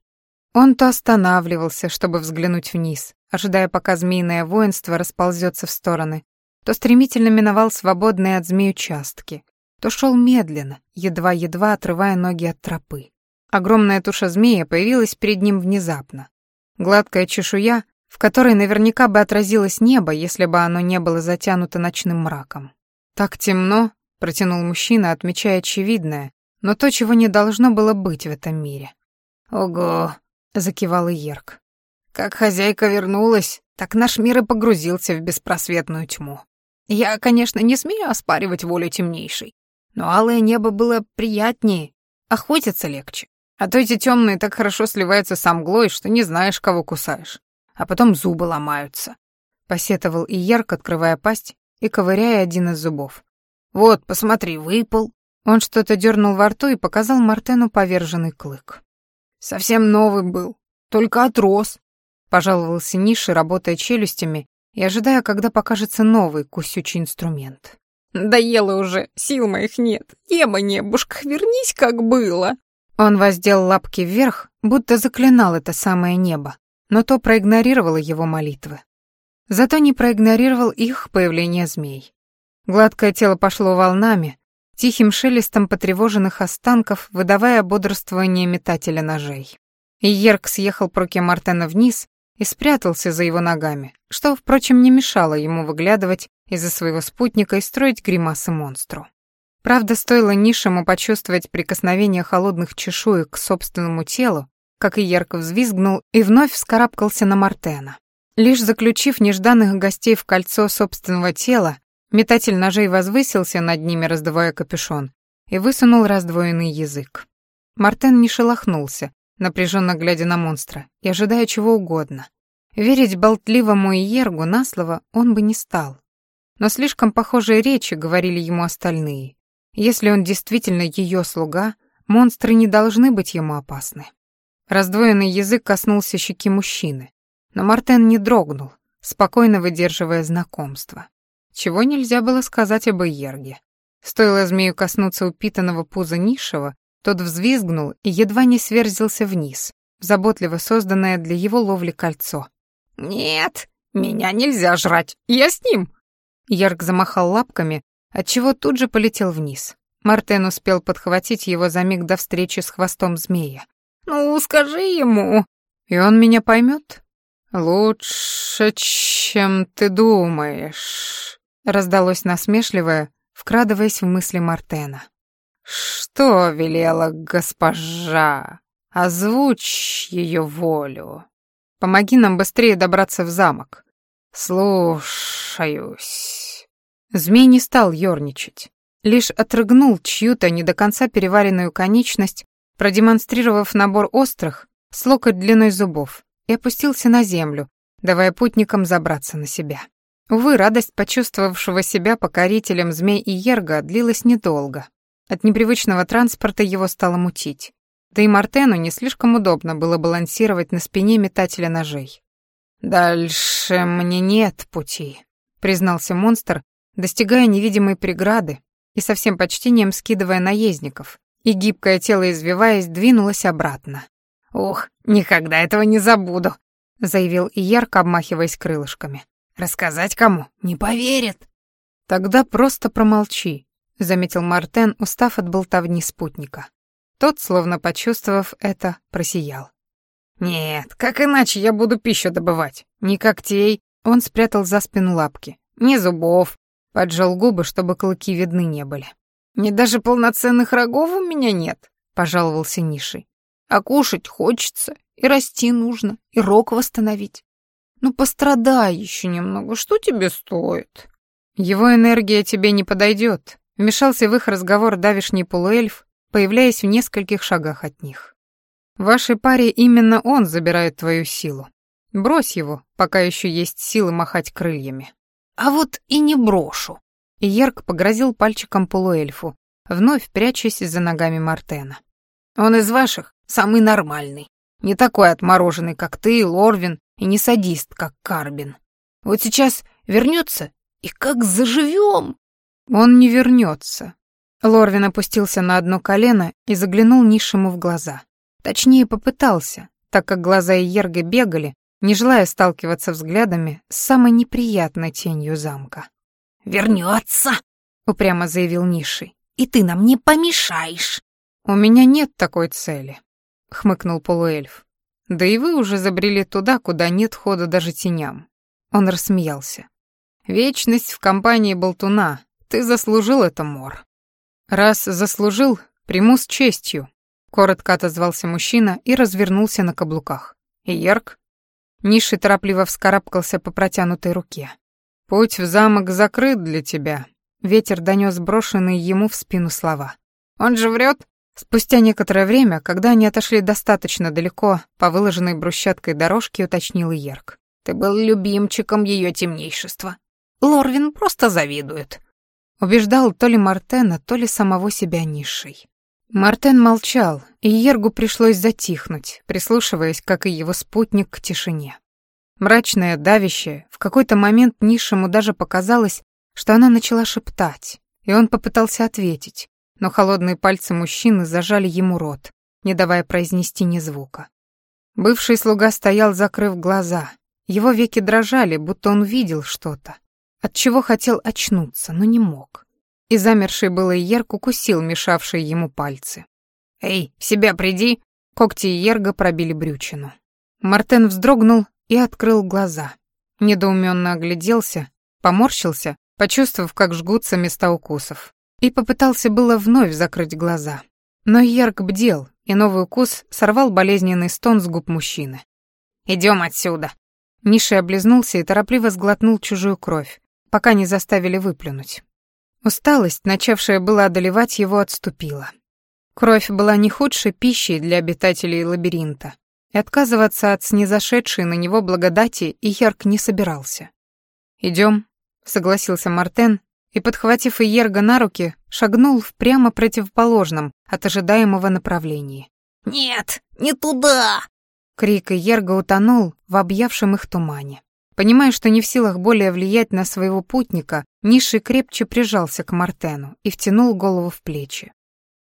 Он то останавливался, чтобы взглянуть вниз, ожидая, пока змеиное воинство расползется в стороны, то стремительно миновал свободные от змей участки, то шел медленно, едва-едва отрывая ноги от тропы. Огромная туша змея появилась перед ним внезапно. Гладкая чешуя, в которой наверняка бы отразилось небо, если бы оно не было затянуто ночным мраком. «Так темно», — протянул мужчина, отмечая очевидное, но то, чего не должно было быть в этом мире. «Ого», — закивал Иерк. «Как хозяйка вернулась, так наш мир и погрузился в беспросветную тьму. Я, конечно, не смею оспаривать волю темнейшей, но алое небо было приятнее, охотиться легче. А то эти темные так хорошо сливаются с мглой, что не знаешь, кого кусаешь. А потом зубы ломаются. Посетовал и ярко открывая пасть и ковыряя один из зубов. «Вот, посмотри, выпал». Он что-то дернул во рту и показал Мартену поверженный клык. «Совсем новый был, только отрос». Пожаловался Ниши, работая челюстями и ожидая, когда покажется новый кусючий инструмент. «Доела уже, сил моих нет. Еба, небушка, вернись, как было!» Он воздел лапки вверх, будто заклинал это самое небо, но то проигнорировало его молитвы. Зато не проигнорировал их появление змей. Гладкое тело пошло волнами, тихим шелестом потревоженных останков, выдавая бодрствование метателя ножей. И Ерк съехал по руке Мартена вниз и спрятался за его ногами, что, впрочем, не мешало ему выглядывать из-за своего спутника и строить гримасы монстру. Правда, стоило Нишему почувствовать прикосновение холодных чешуек к собственному телу, как и ярко взвизгнул и вновь вскарабкался на Мартена. Лишь заключив нежданных гостей в кольцо собственного тела, метатель ножей возвысился над ними, раздувая капюшон, и высунул раздвоенный язык. Мартен не шелохнулся, напряженно глядя на монстра и ожидая чего угодно. Верить болтливому Иергу на слово он бы не стал. Но слишком похожие речи говорили ему остальные. Если он действительно ее слуга, монстры не должны быть ему опасны. Раздвоенный язык коснулся щеки мужчины, но Мартен не дрогнул, спокойно выдерживая знакомство. Чего нельзя было сказать об Иерге. Стоило змею коснуться упитанного пуза низшего, тот взвизгнул и едва не сверзился вниз, в заботливо созданное для его ловли кольцо. «Нет, меня нельзя жрать, я с ним!» Ярк замахал лапками, отчего тут же полетел вниз. Мартен успел подхватить его за миг до встречи с хвостом змея. «Ну, скажи ему!» «И он меня поймет?» «Лучше, чем ты думаешь», — раздалось насмешливое, вкрадываясь в мысли Мартена. «Что велела госпожа? Озвучь ее волю. Помоги нам быстрее добраться в замок. Слушаюсь». Змей не стал ёрничать, лишь отрыгнул чью-то не до конца переваренную конечность, продемонстрировав набор острых, с локоть длиной зубов, и опустился на землю, давая путникам забраться на себя. Увы, радость почувствовавшего себя покорителем змей и ерга длилась недолго. От непривычного транспорта его стало мутить. Да и Мартену не слишком удобно было балансировать на спине метателя ножей. «Дальше мне нет пути», — признался монстр, достигая невидимой преграды и со всем почтением скидывая наездников, и гибкое тело, извиваясь, двинулось обратно. «Ух, никогда этого не забуду», — заявил Иерк, обмахиваясь крылышками. «Рассказать кому? Не поверят». «Тогда просто промолчи», заметил Мартен, устав от болтовни спутника. Тот, словно почувствовав это, просиял. «Нет, как иначе я буду пищу добывать? Ни когтей...» Он спрятал за спину лапки. «Ни зубов...» Поджал губы, чтобы клыки видны не были. «Ни даже полноценных рогов у меня нет», — пожаловался Нишей. «А кушать хочется, и расти нужно, и рог восстановить. Ну, пострадай еще немного, что тебе стоит?» «Его энергия тебе не подойдет», Вмешался в их разговор давишний полуэльф, появляясь в нескольких шагах от них. В вашей паре именно он забирает твою силу. Брось его, пока еще есть силы махать крыльями. А вот и не брошу. И Ерк погрозил пальчиком полуэльфу, вновь прячась за ногами Мартена. Он из ваших самый нормальный. Не такой отмороженный, как ты, Лорвин, и не садист, как Карбин. Вот сейчас вернется, и как заживем! Он не вернется. Лорвин опустился на одно колено и заглянул низшему в глаза. Точнее, попытался, так как глаза Иерга бегали, не желая сталкиваться взглядами с самой неприятной тенью замка. «Вернется!» — упрямо заявил Ниши. «И ты нам не помешаешь!» «У меня нет такой цели», — хмыкнул полуэльф. «Да и вы уже забрели туда, куда нет хода даже теням». Он рассмеялся. «Вечность в компании болтуна, ты заслужил это, Мор. Раз заслужил, приму с честью. Коротко отозвался мужчина и развернулся на каблуках. И Ярк? Ниши торопливо вскарабкался по протянутой руке. Путь в замок закрыт для тебя. Ветер донес брошенные ему в спину слова. Он же врет? Спустя некоторое время, когда они отошли достаточно далеко по выложенной брусчаткой дорожке, уточнил Ерк. «Ты был любимчиком ее темнейшества. Лорвин просто завидует. Убеждал то ли Мартена, то ли самого себя низшей. Мартен молчал, и Ергу пришлось затихнуть, прислушиваясь, как и его спутник, к тишине. Мрачная, давящая, в какой-то момент Нишему даже показалось, что она начала шептать, и он попытался ответить, но холодные пальцы мужчины зажали ему рот, не давая произнести ни звука. Бывший слуга стоял, закрыв глаза. Его веки дрожали, будто он видел что-то, от чего хотел очнуться, но не мог. И замерший было Ерк укусил мешавшие ему пальцы. «Эй, в себя приди!» Когти Ерга пробили брючину. Мартен вздрогнул и открыл глаза. Недоуменно огляделся, поморщился, почувствовав, как жгутся места укусов, и попытался было вновь закрыть глаза. Но Ерк бдел, и новый укус сорвал болезненный стон с губ мужчины. «Идем отсюда!» Ниши облизнулся и торопливо сглотнул чужую кровь, пока не заставили выплюнуть. Усталость, начавшая было одолевать его, отступила. Кровь была не худшей пищей для обитателей лабиринта, и отказываться от снизошедшей на него благодати Иерк не собирался. «Идем», — согласился Мартен, и, подхватив Иерга на руки, шагнул в прямо противоположном от ожидаемого направлении. «Нет, не туда!» Крик Иерга утонул в объявшем их тумане. Понимая, что не в силах более влиять на своего путника, Ниши крепче прижался к Мартену и втянул голову в плечи.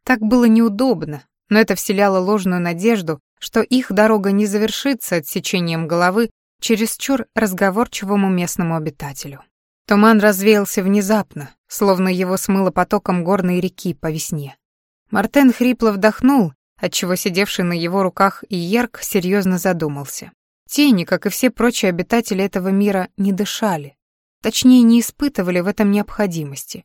Так было неудобно, но это вселяло ложную надежду, что их дорога не завершится отсечением головы чересчур разговорчивому местному обитателю. Туман развеялся внезапно, словно его смыло потоком горной реки по весне. Мартен хрипло вдохнул, отчего сидевший на его руках Иерк серьезно задумался. Тени, как и все прочие обитатели этого мира, не дышали. Точнее, не испытывали в этом необходимости.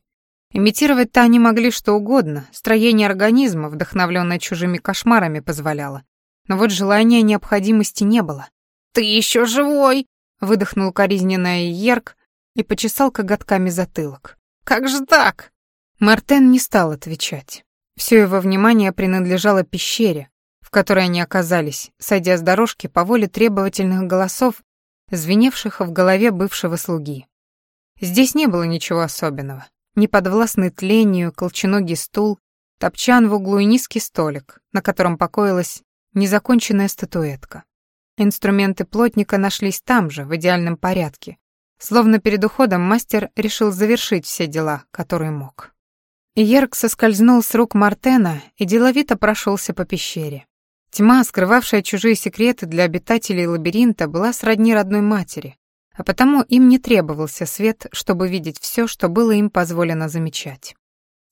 Имитировать-то они могли что угодно, строение организма, вдохновленное чужими кошмарами, позволяло. Но вот желания необходимости не было. «Ты еще живой!» — выдохнул коризненная Ерк и почесал коготками затылок. «Как же так?» Мартен не стал отвечать. Все его внимание принадлежало пещере, в которой они оказались, сойдя с дорожки по воле требовательных голосов, звеневших в голове бывшего слуги. Здесь не было ничего особенного. Неподвластный тлению колченогий стул, топчан в углу и низкий столик, на котором покоилась незаконченная статуэтка. Инструменты плотника нашлись там же, в идеальном порядке. Словно перед уходом мастер решил завершить все дела, которые мог. Иерк соскользнул с рук Мартена и деловито прошелся по пещере. Тьма, скрывавшая чужие секреты для обитателей лабиринта, была сродни родной матери, а потому им не требовался свет, чтобы видеть все, что было им позволено замечать.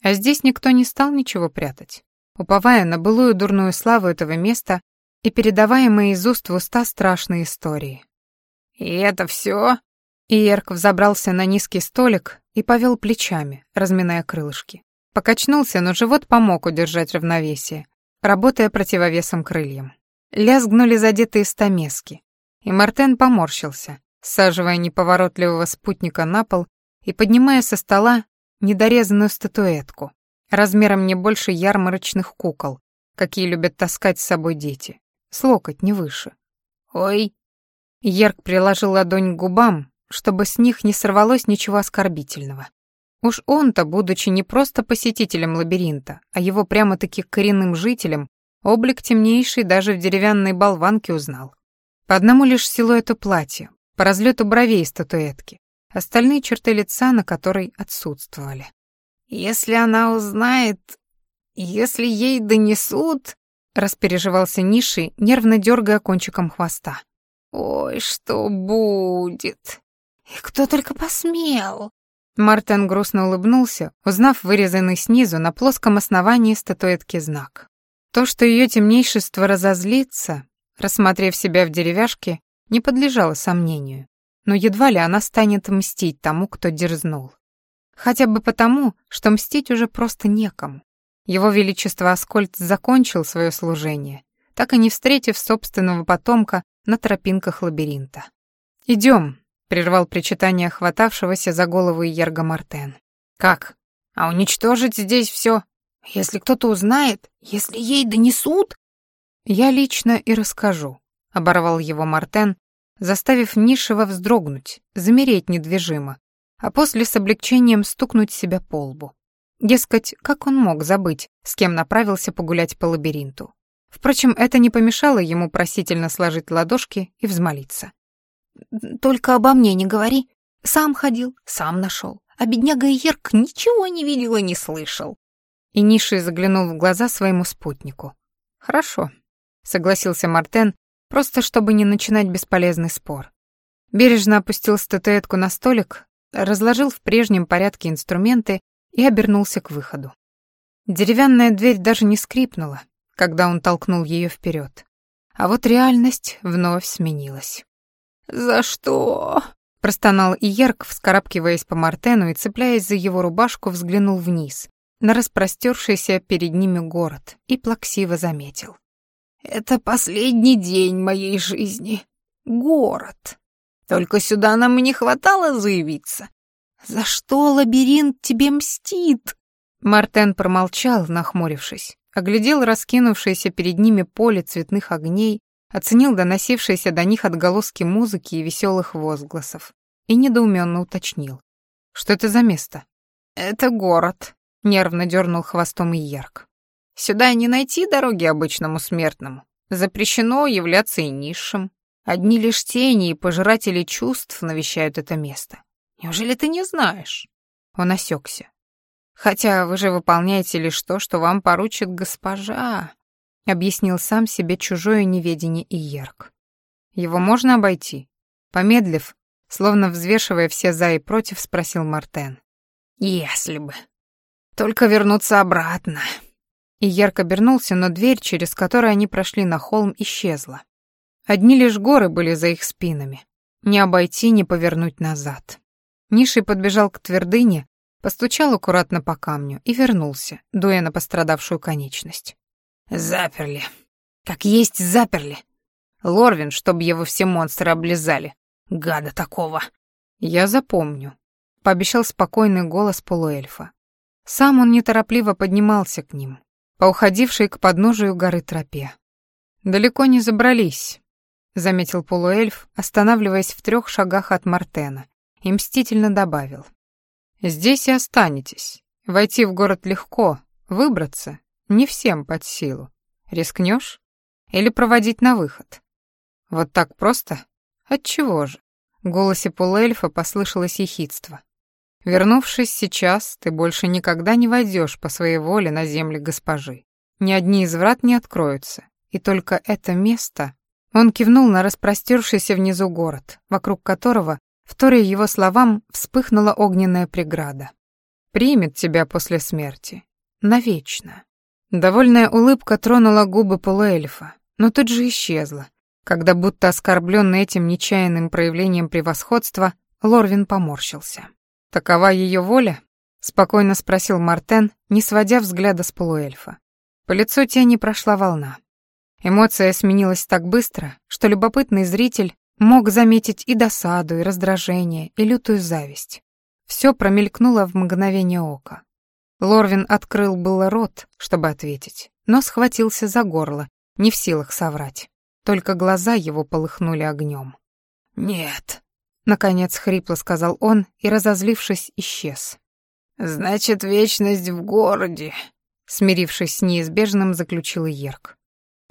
А здесь никто не стал ничего прятать уповая на былую дурную славу этого места и передаваемые из уст в уста страшные истории. «И это все? Иерк взобрался на низкий столик и повел плечами, разминая крылышки. Покачнулся, но живот помог удержать равновесие, работая противовесом крыльям. Лязгнули задетые стамески, и Мартен поморщился, саживая неповоротливого спутника на пол и поднимая со стола недорезанную статуэтку, размером не больше ярмарочных кукол, какие любят таскать с собой дети. С локоть, не выше. «Ой!» Ерк приложил ладонь к губам, чтобы с них не сорвалось ничего оскорбительного. Уж он-то, будучи не просто посетителем лабиринта, а его прямо-таки коренным жителем, облик темнейший даже в деревянной болванке узнал. По одному лишь силуэту платья, по разлету бровей статуэтки, остальные черты лица, на которой отсутствовали. «Если она узнает, если ей донесут...» — распереживался Ниши, нервно дергая кончиком хвоста. «Ой, что будет? И кто только посмел!» Мартин грустно улыбнулся, узнав вырезанный снизу на плоском основании статуэтки знак. То, что ее темнейшество разозлится, рассмотрев себя в деревяшке, не подлежало сомнению. Но едва ли она станет мстить тому, кто дерзнул. Хотя бы потому, что мстить уже просто некому. Его Величество Аскольд закончил свое служение, так и не встретив собственного потомка на тропинках лабиринта. «Идем», — прервал причитание хватавшегося за голову Ерга Мартен. «Как? А уничтожить здесь все? Если кто-то узнает, если ей донесут?» «Я лично и расскажу», — оборвал его Мартен, заставив Нишева вздрогнуть, замереть недвижимо, а после с облегчением стукнуть себя по лбу. Дескать, как он мог забыть, с кем направился погулять по лабиринту. Впрочем, это не помешало ему просительно сложить ладошки и взмолиться. Только обо мне не говори. Сам ходил, сам нашел. А бедняга Ерк ничего не видел и не слышал. И Ниши заглянул в глаза своему спутнику. «Хорошо», — согласился Мартен, просто чтобы не начинать бесполезный спор. Бережно опустил статуэтку на столик, разложил в прежнем порядке инструменты и обернулся к выходу. Деревянная дверь даже не скрипнула, когда он толкнул ее вперед. А вот реальность вновь сменилась. «За что?» — простонал Иерк, вскарабкиваясь по Мартену и, цепляясь за его рубашку, взглянул вниз, на распростершийся перед ними город, и плаксиво заметил. «Это последний день моей жизни. Город. Только сюда нам и не хватало заявиться. За что лабиринт тебе мстит?» Мартен промолчал, нахмурившись, оглядел раскинувшееся перед ними поле цветных огней, оценил доносившиеся до них отголоски музыки и веселых возгласов и недоуменно уточнил. «Что это за место?» «Это город», — нервно дернул хвостом Иерк. «Сюда не найти дороги обычному смертному. Запрещено являться и низшим. Одни лишь тени и пожиратели чувств навещают это место. Неужели ты не знаешь?» Он осекся. «Хотя вы же выполняете лишь то, что вам поручит госпожа», — объяснил сам себе чужое неведение Иерк. «Его можно обойти?» Помедлив, словно взвешивая все за и против, спросил Мартен. «Если бы. Только вернуться обратно». И ярко обернулся, но дверь, через которую они прошли на холм, исчезла. Одни лишь горы были за их спинами. Не обойти, не повернуть назад. Ниши подбежал к твердыне, постучал аккуратно по камню и вернулся, дуя на пострадавшую конечность. «Заперли. Как есть заперли. Лорвин, чтобы его все монстры облизали. Гада такого!» «Я запомню», — пообещал спокойный голос полуэльфа. Сам он неторопливо поднимался к ним, по уходившей к подножию горы тропе. «Далеко не забрались», — заметил полуэльф, останавливаясь в трех шагах от Мартена, и мстительно добавил. «Здесь и останетесь. Войти в город легко, выбраться не всем под силу. Рискнешь? Или проводить на выход? Вот так просто? Отчего же?» В голосе полуэльфа послышалось ехидство. «Вернувшись сейчас, ты больше никогда не войдешь по своей воле на земли госпожи. Ни одни из врат не откроются, и только это место он кивнул на распростершийся внизу город, вокруг которого, вторя его словам, вспыхнула огненная преграда. «Примет тебя после смерти. Навечно». Довольная улыбка тронула губы полуэльфа, но тут же исчезла, когда, будто оскорбленный этим нечаянным проявлением превосходства, Лорвин поморщился. «Такова ее воля?» — спокойно спросил Мартен, не сводя взгляда с полуэльфа. По лицу тени прошла волна. Эмоция сменилась так быстро, что любопытный зритель мог заметить и досаду, и раздражение, и лютую зависть. Все промелькнуло в мгновение ока. Лорвин открыл было рот, чтобы ответить, но схватился за горло, не в силах соврать. Только глаза его полыхнули огнем. «Нет», — наконец хрипло сказал он и, разозлившись, исчез. «Значит, вечность в городе», — смирившись с неизбежным, заключил Ерк.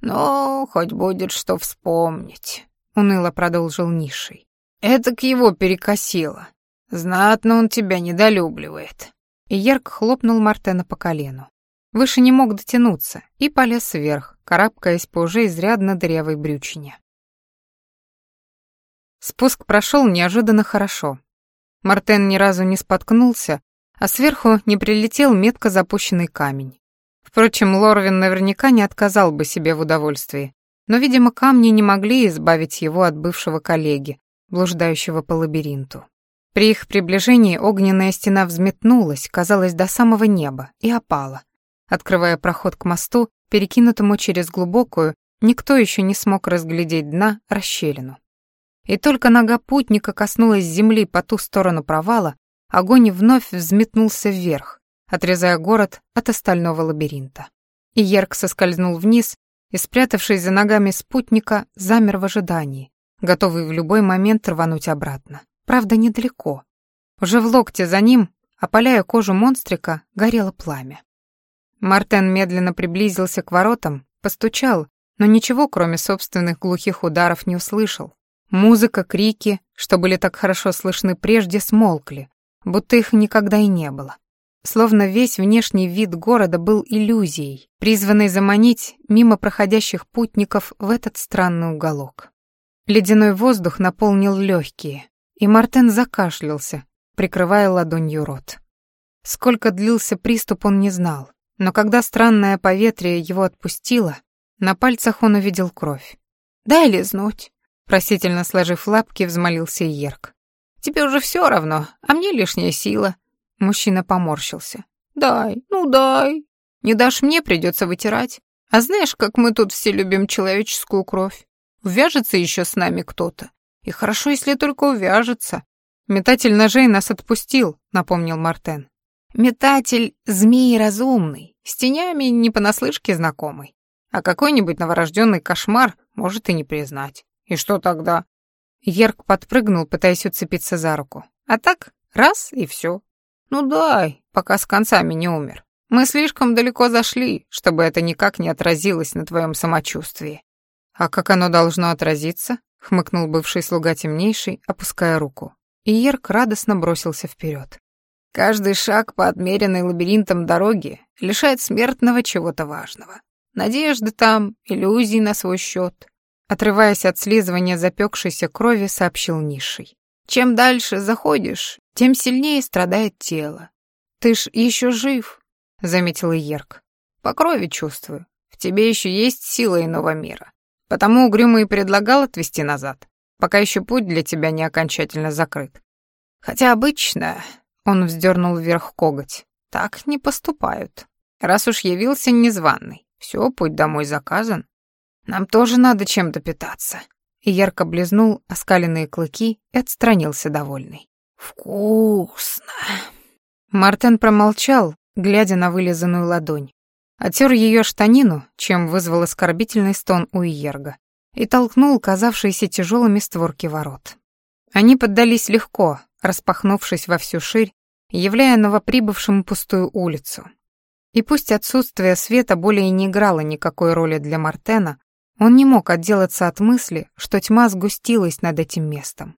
«Ну, хоть будет что вспомнить», — уныло продолжил Нишей. «Это к его перекосило. Знатно он тебя недолюбливает». И Ерк хлопнул Мартена по колену. Выше не мог дотянуться и полез вверх, карабкаясь по уже изрядно дырявой брючине. Спуск прошел неожиданно хорошо. Мартен ни разу не споткнулся, а сверху не прилетел метко запущенный камень. Впрочем, Лорвин наверняка не отказал бы себе в удовольствии, но, видимо, камни не могли избавить его от бывшего коллеги, блуждающего по лабиринту. При их приближении огненная стена взметнулась, казалось, до самого неба, и опала, открывая проход к мосту, перекинутому через глубокую, никто еще не смог разглядеть дна, расщелину. И только нога путника коснулась земли по ту сторону провала, огонь вновь взметнулся вверх, отрезая город от остального лабиринта. И Ерк соскользнул вниз и, спрятавшись за ногами спутника, замер в ожидании, готовый в любой момент рвануть обратно. Правда, недалеко. Уже в локте за ним, опаляя кожу монстрика, горело пламя. Мартен медленно приблизился к воротам, постучал, но ничего, кроме собственных глухих ударов, не услышал, Музыка, крики, что были так хорошо слышны прежде, смолкли, будто их никогда и не было. Словно весь внешний вид города был иллюзией, призванной заманить мимо проходящих путников в этот странный уголок. Ледяной воздух наполнил легкие, и Мартен закашлялся, прикрывая ладонью рот. Сколько длился приступ, он не знал, но когда странное поветрие его отпустило, на пальцах он увидел кровь. «Дай лизнуть», — просительно сложив лапки, взмолился Ерк. «Тебе уже все равно, а мне лишняя сила». Мужчина поморщился. «Дай, ну дай. Не дашь мне, придется вытирать. А знаешь, как мы тут все любим человеческую кровь? Увяжется еще с нами кто-то. И хорошо, если только увяжется». «Метатель ножей нас отпустил», — напомнил Мартен. «Метатель — змей разумный, с тенями не понаслышке знакомый. А какой-нибудь новорожденный кошмар может и не признать. И что тогда? Ерк подпрыгнул, пытаясь уцепиться за руку. А так, раз и все. Ну дай, пока с концами не умер. Мы слишком далеко зашли, чтобы это никак не отразилось на твоем самочувствии. А как оно должно отразиться? Хмыкнул бывший слуга темнейший, опуская руку. И Ерк радостно бросился вперед. Каждый шаг по отмеренной лабиринтом дороги лишает смертного чего-то важного. Надежды там, иллюзий на свой счет. Отрываясь от слизывания запекшейся крови, сообщил Низший. Чем дальше заходишь, тем сильнее страдает тело. Ты ж еще жив, заметил Ерк. По крови чувствую. В тебе еще есть сила иного мира. Потому Угрюмый предлагал отвести назад, пока еще путь для тебя не окончательно закрыт. Хотя обычно, он вздернул вверх коготь, так не поступают. Раз уж явился незваный, все, путь домой заказан. Нам тоже надо чем-то питаться. И ярко близнул оскаленные клыки и отстранился довольный. Вкусно. Мартен промолчал, глядя на вылизанную ладонь. Отер ее штанину, чем вызвал оскорбительный стон у Иерга, и толкнул казавшиеся тяжелыми створки ворот. Они поддались легко, распахнувшись во всю ширь, являя новоприбывшему пустую улицу, и пусть отсутствие света более не играло никакой роли для Мартена, он не мог отделаться от мысли, что тьма сгустилась над этим местом.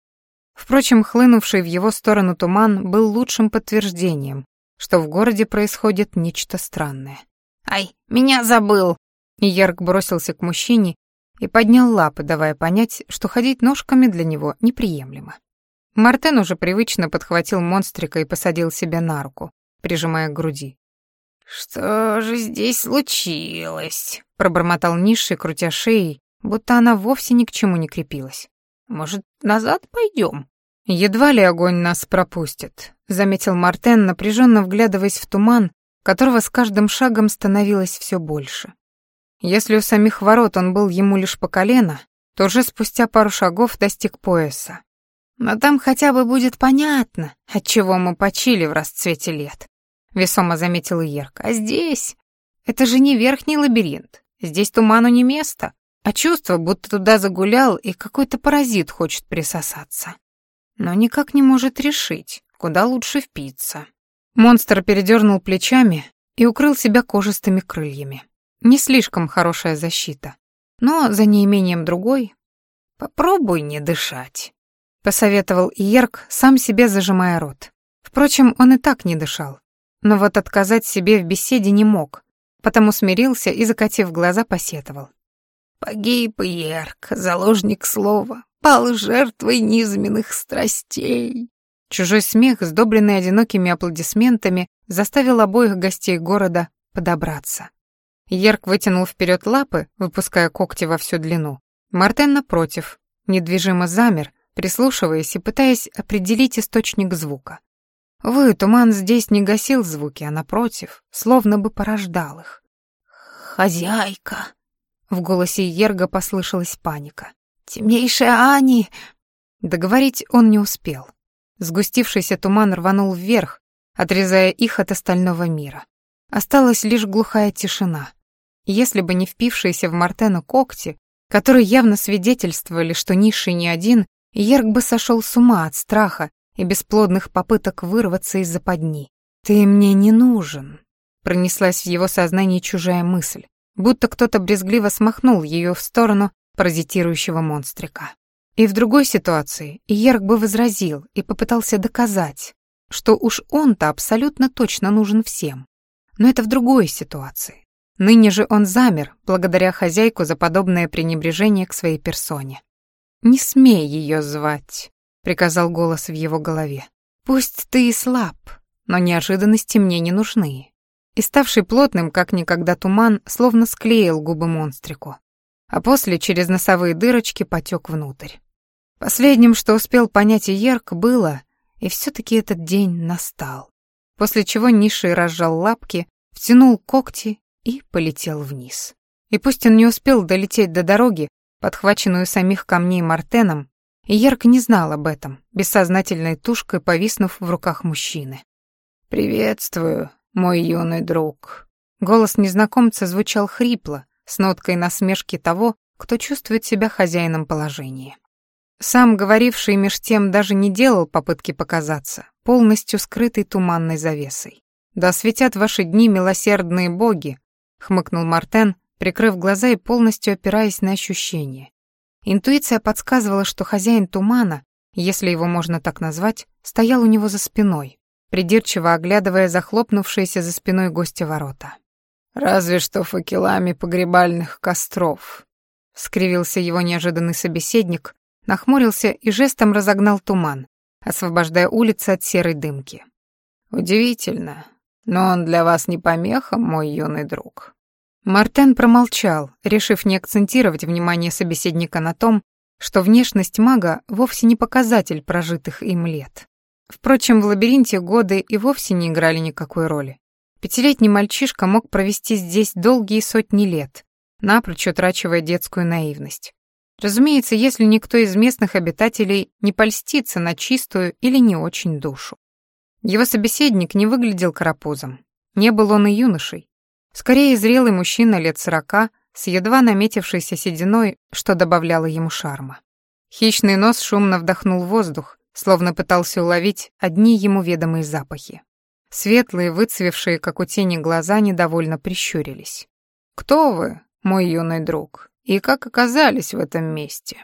Впрочем, хлынувший в его сторону туман был лучшим подтверждением, что в городе происходит нечто странное. «Ай, меня забыл!» Ярк бросился к мужчине и поднял лапы, давая понять, что ходить ножками для него неприемлемо. Мартен уже привычно подхватил монстрика и посадил себя на руку, прижимая к груди. «Что же здесь случилось?» — пробормотал низший, крутя шеей, будто она вовсе ни к чему не крепилась. «Может, назад пойдем?» «Едва ли огонь нас пропустит», — заметил Мартен, напряженно вглядываясь в туман, которого с каждым шагом становилось все больше. Если у самих ворот он был ему лишь по колено, то уже спустя пару шагов достиг пояса. Но там хотя бы будет понятно, от чего мы почили в расцвете лет. — весомо заметил Ерк. «А здесь? Это же не верхний лабиринт. Здесь туману не место, а чувство, будто туда загулял и какой-то паразит хочет присосаться. Но никак не может решить, куда лучше впиться». Монстр передернул плечами и укрыл себя кожистыми крыльями. Не слишком хорошая защита, но за неимением другой «Попробуй не дышать», — посоветовал Иерк, сам себе зажимая рот. Впрочем, он и так не дышал, но вот отказать себе в беседе не мог, потому смирился и, закатив глаза, посетовал. «Погиб Ерк, заложник слова, пал жертвой низменных страстей». Чужой смех, сдобренный одинокими аплодисментами, заставил обоих гостей города подобраться. Ерк вытянул вперед лапы, выпуская когти во всю длину. Мартен, напротив, недвижимо замер, прислушиваясь и пытаясь определить источник звука. Вы, туман здесь не гасил звуки, а напротив, словно бы порождал их. «Хозяйка!» В голосе Ерга послышалась паника. «Темнейшая Ани!» Договорить он не успел. Сгустившийся туман рванул вверх, отрезая их от остального мира. Осталась лишь глухая тишина. Если бы не впившиеся в Мартена когти, которые явно свидетельствовали, что низший не один, Ерг бы сошел с ума от страха и бесплодных попыток вырваться из западни. «Ты мне не нужен», — пронеслась в его сознании чужая мысль, будто кто-то брезгливо смахнул ее в сторону паразитирующего монстрика. И в другой ситуации Иерк бы возразил и попытался доказать, что уж он-то абсолютно точно нужен всем. Но это в другой ситуации. Ныне же он замер, благодаря хозяйку за подобное пренебрежение к своей персоне. «Не смей ее звать», — приказал голос в его голове. «Пусть ты и слаб, но неожиданности мне не нужны». И ставший плотным, как никогда туман, словно склеил губы монстрику, а после через носовые дырочки потек внутрь. Последним, что успел понять Иерк, было, и все таки этот день настал. После чего Ниши разжал лапки, втянул когти и полетел вниз. И пусть он не успел долететь до дороги, подхваченную самих камней Мартеном, Иерк не знал об этом, бессознательной тушкой повиснув в руках мужчины. «Приветствую, мой юный друг». Голос незнакомца звучал хрипло, с ноткой насмешки того, кто чувствует себя хозяином положения. Сам говоривший меж тем даже не делал попытки показаться, полностью скрытый туманной завесой. «Да светят ваши дни, милосердные боги!» — хмыкнул Мартен, прикрыв глаза и полностью опираясь на ощущения. Интуиция подсказывала, что хозяин тумана, если его можно так назвать, стоял у него за спиной, придирчиво оглядывая захлопнувшиеся за спиной гостя ворота. «Разве что факелами погребальных костров», — скривился его неожиданный собеседник, нахмурился и жестом разогнал туман, освобождая улицы от серой дымки. «Удивительно, но он для вас не помеха, мой юный друг». Мартен промолчал, решив не акцентировать внимание собеседника на том, что внешность мага вовсе не показатель прожитых им лет. Впрочем, в лабиринте годы и вовсе не играли никакой роли. Пятилетний мальчишка мог провести здесь долгие сотни лет, напрочь утрачивая детскую наивность. Разумеется, если никто из местных обитателей не польстится на чистую или не очень душу. Его собеседник не выглядел карапузом. Не был он и юношей. Скорее, зрелый мужчина лет сорока, с едва наметившейся сединой, что добавляло ему шарма. Хищный нос шумно вдохнул воздух, словно пытался уловить одни ему ведомые запахи. Светлые, выцвевшие, как у тени, глаза недовольно прищурились. «Кто вы, мой юный друг?» «И как оказались в этом месте?»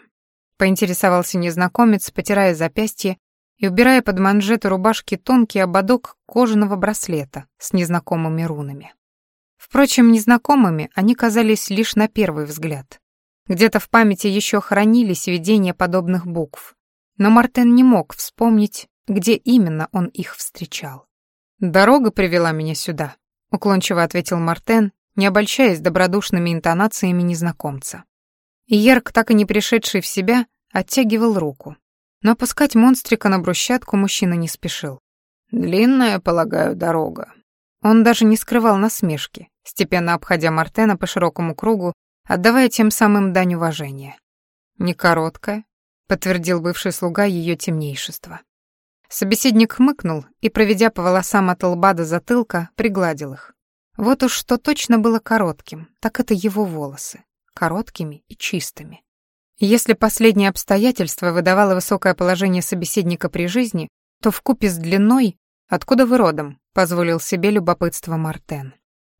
Поинтересовался незнакомец, потирая запястье и убирая под манжеты рубашки тонкий ободок кожаного браслета с незнакомыми рунами. Впрочем, незнакомыми они казались лишь на первый взгляд. Где-то в памяти еще хранились видения подобных букв, но Мартен не мог вспомнить, где именно он их встречал. «Дорога привела меня сюда», — уклончиво ответил Мартен не обольщаясь добродушными интонациями незнакомца. И так и не пришедший в себя, оттягивал руку. Но опускать монстрика на брусчатку мужчина не спешил. «Длинная, полагаю, дорога». Он даже не скрывал насмешки, степенно обходя Мартена по широкому кругу, отдавая тем самым дань уважения. «Не короткая», — подтвердил бывший слуга ее темнейшества. Собеседник хмыкнул и, проведя по волосам от лба до затылка, пригладил их. Вот уж что точно было коротким, так это его волосы, короткими и чистыми. Если последнее обстоятельство выдавало высокое положение собеседника при жизни, то в купе с длиной «Откуда вы родом?» — позволил себе любопытство Мартен.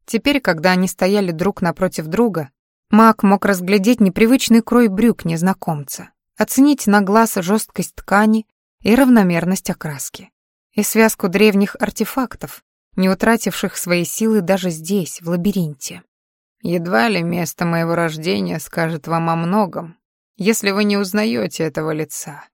Теперь, когда они стояли друг напротив друга, Мак мог разглядеть непривычный крой брюк незнакомца, оценить на глаз жесткость ткани и равномерность окраски, и связку древних артефактов, не утративших свои силы даже здесь, в лабиринте. Едва ли место моего рождения скажет вам о многом, если вы не узнаете этого лица,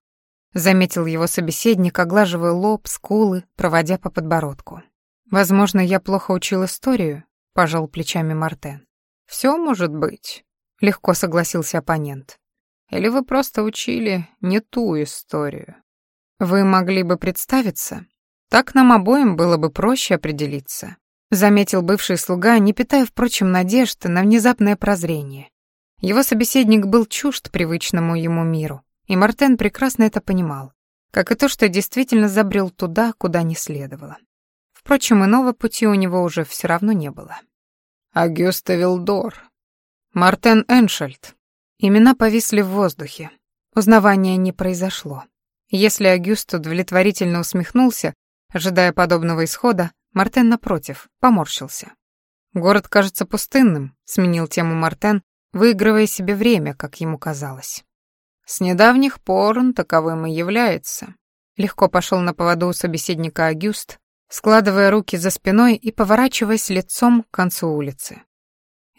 заметил его собеседник, оглаживая лоб, скулы, проводя по подбородку. Возможно, я плохо учил историю, пожал плечами Мартен. Все может быть, легко согласился оппонент. Или вы просто учили не ту историю. Вы могли бы представиться? Так нам обоим было бы проще определиться, заметил бывший слуга, не питая, впрочем, надежды на внезапное прозрение. Его собеседник был чужд привычному ему миру, и Мартен прекрасно это понимал, как и то, что действительно забрел туда, куда не следовало. Впрочем, иного пути у него уже все равно не было. Агюста Вилдор. Мартен Эншельд. Имена повисли в воздухе. Узнавания не произошло. Если Агюст удовлетворительно усмехнулся, Ожидая подобного исхода, Мартен, напротив, поморщился. «Город кажется пустынным», — сменил тему Мартен, выигрывая себе время, как ему казалось. С недавних пор он таковым и является. Легко пошел на поводу у собеседника Агюст, складывая руки за спиной и поворачиваясь лицом к концу улицы.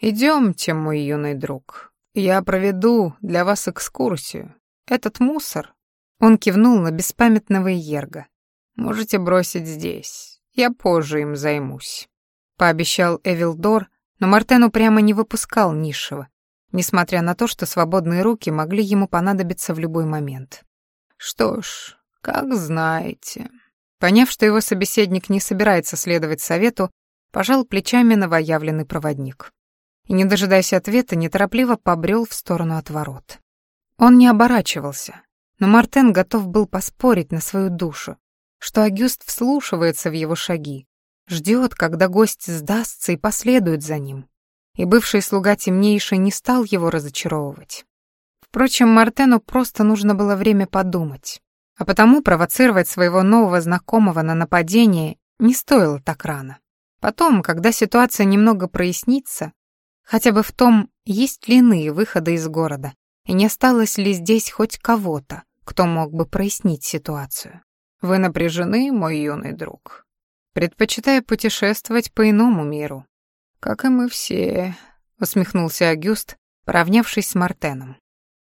«Идемте, мой юный друг. Я проведу для вас экскурсию. Этот мусор...» Он кивнул на беспамятного Ерга. «Можете бросить здесь. Я позже им займусь», — пообещал Эвилдор, но Мартен упрямо не выпускал низшего, несмотря на то, что свободные руки могли ему понадобиться в любой момент. «Что ж, как знаете». Поняв, что его собеседник не собирается следовать совету, пожал плечами новоявленный проводник. И, не дожидаясь ответа, неторопливо побрел в сторону от ворот. Он не оборачивался, но Мартен готов был поспорить на свою душу, что Агюст вслушивается в его шаги, ждет, когда гость сдастся и последует за ним. И бывший слуга темнейший не стал его разочаровывать. Впрочем, Мартену просто нужно было время подумать. А потому провоцировать своего нового знакомого на нападение не стоило так рано. Потом, когда ситуация немного прояснится, хотя бы в том, есть ли иные выходы из города, и не осталось ли здесь хоть кого-то, кто мог бы прояснить ситуацию. Вы напряжены, мой юный друг. Предпочитаю путешествовать по иному миру. Как и мы все, усмехнулся Агюст, поравнявшись с Мартеном.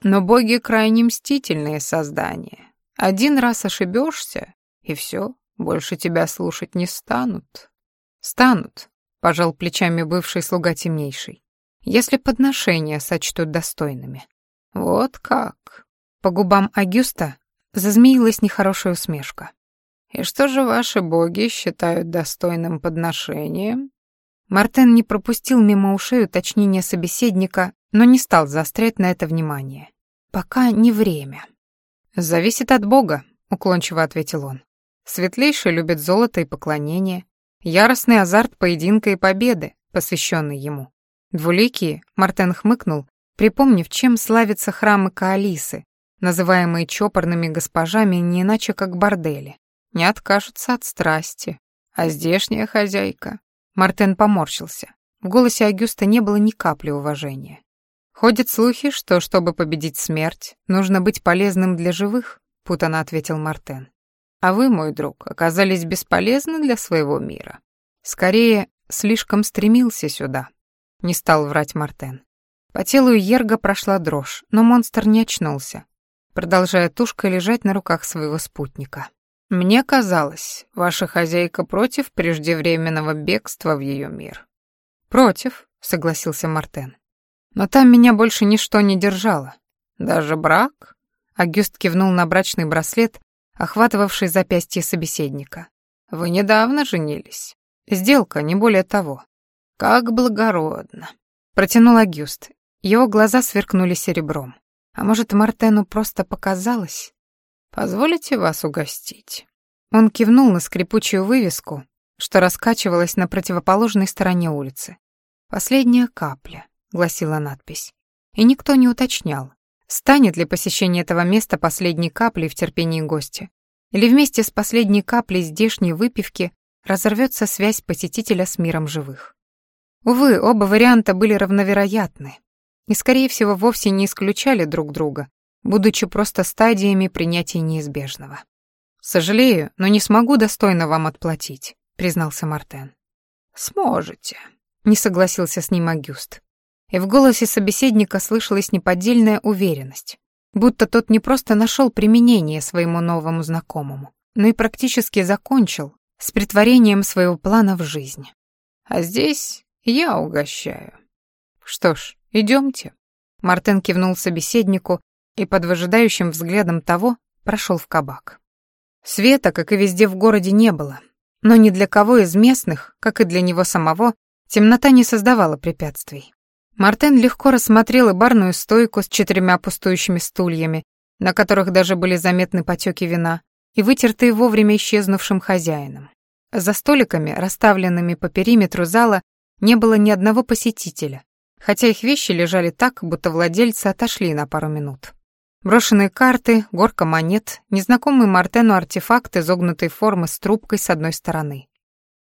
Но боги крайне мстительные создания. Один раз ошибешься, и все, больше тебя слушать не станут. Станут, пожал плечами бывший слуга темнейший, если подношения сочтут достойными. Вот как. По губам Агюста зазмеилась нехорошая усмешка. И что же ваши боги считают достойным подношением? Мартен не пропустил мимо ушей уточнения собеседника, но не стал заострять на это внимание. Пока не время. «Зависит от Бога», — уклончиво ответил он. «Светлейший любит золото и поклонение, яростный азарт поединка и победы, посвященный ему. Двуликие, Мартен хмыкнул, припомнив, чем славятся храмы Каалисы, называемые чопорными госпожами не иначе как бордели. Не откажутся от страсти. А здешняя хозяйка... Мартен поморщился. В голосе Агюста не было ни капли уважения. «Ходят слухи, что, чтобы победить смерть, нужно быть полезным для живых», — путано ответил Мартен. «А вы, мой друг, оказались бесполезны для своего мира. Скорее, слишком стремился сюда», — не стал врать Мартен. По телу Ерга прошла дрожь, но монстр не очнулся, продолжая тушкой лежать на руках своего спутника. «Мне казалось, ваша хозяйка против преждевременного бегства в ее мир». «Против», — согласился Мартен. Но там меня больше ничто не держало. Даже брак? Агюст кивнул на брачный браслет, охватывавший запястье собеседника. Вы недавно женились. Сделка, не более того. Как благородно. Протянул Агюст. Его глаза сверкнули серебром. А может, Мартену просто показалось? Позволите вас угостить. Он кивнул на скрипучую вывеску, что раскачивалась на противоположной стороне улицы. Последняя капля. — гласила надпись. И никто не уточнял, станет ли посещение этого места последней каплей в терпении гостя, или вместе с последней каплей здешней выпивки разорвется связь посетителя с миром живых. Увы, оба варианта были равновероятны и, скорее всего, вовсе не исключали друг друга, будучи просто стадиями принятия неизбежного. «Сожалею, но не смогу достойно вам отплатить», — признался Мартен. «Сможете», — не согласился с ним Агюст и в голосе собеседника слышалась неподдельная уверенность, будто тот не просто нашел применение своему новому знакомому, но и практически закончил с притворением своего плана в жизнь. А здесь я угощаю. Что ж, идемте. Мартен кивнул собеседнику и под выжидающим взглядом того прошел в кабак. Света, как и везде в городе, не было, но ни для кого из местных, как и для него самого, темнота не создавала препятствий. Мартен легко рассмотрел и барную стойку с четырьмя пустующими стульями, на которых даже были заметны потеки вина, и вытертые вовремя исчезнувшим хозяином. За столиками, расставленными по периметру зала, не было ни одного посетителя, хотя их вещи лежали так, будто владельцы отошли на пару минут. Брошенные карты, горка монет, незнакомый Мартену артефакт изогнутой формы с трубкой с одной стороны.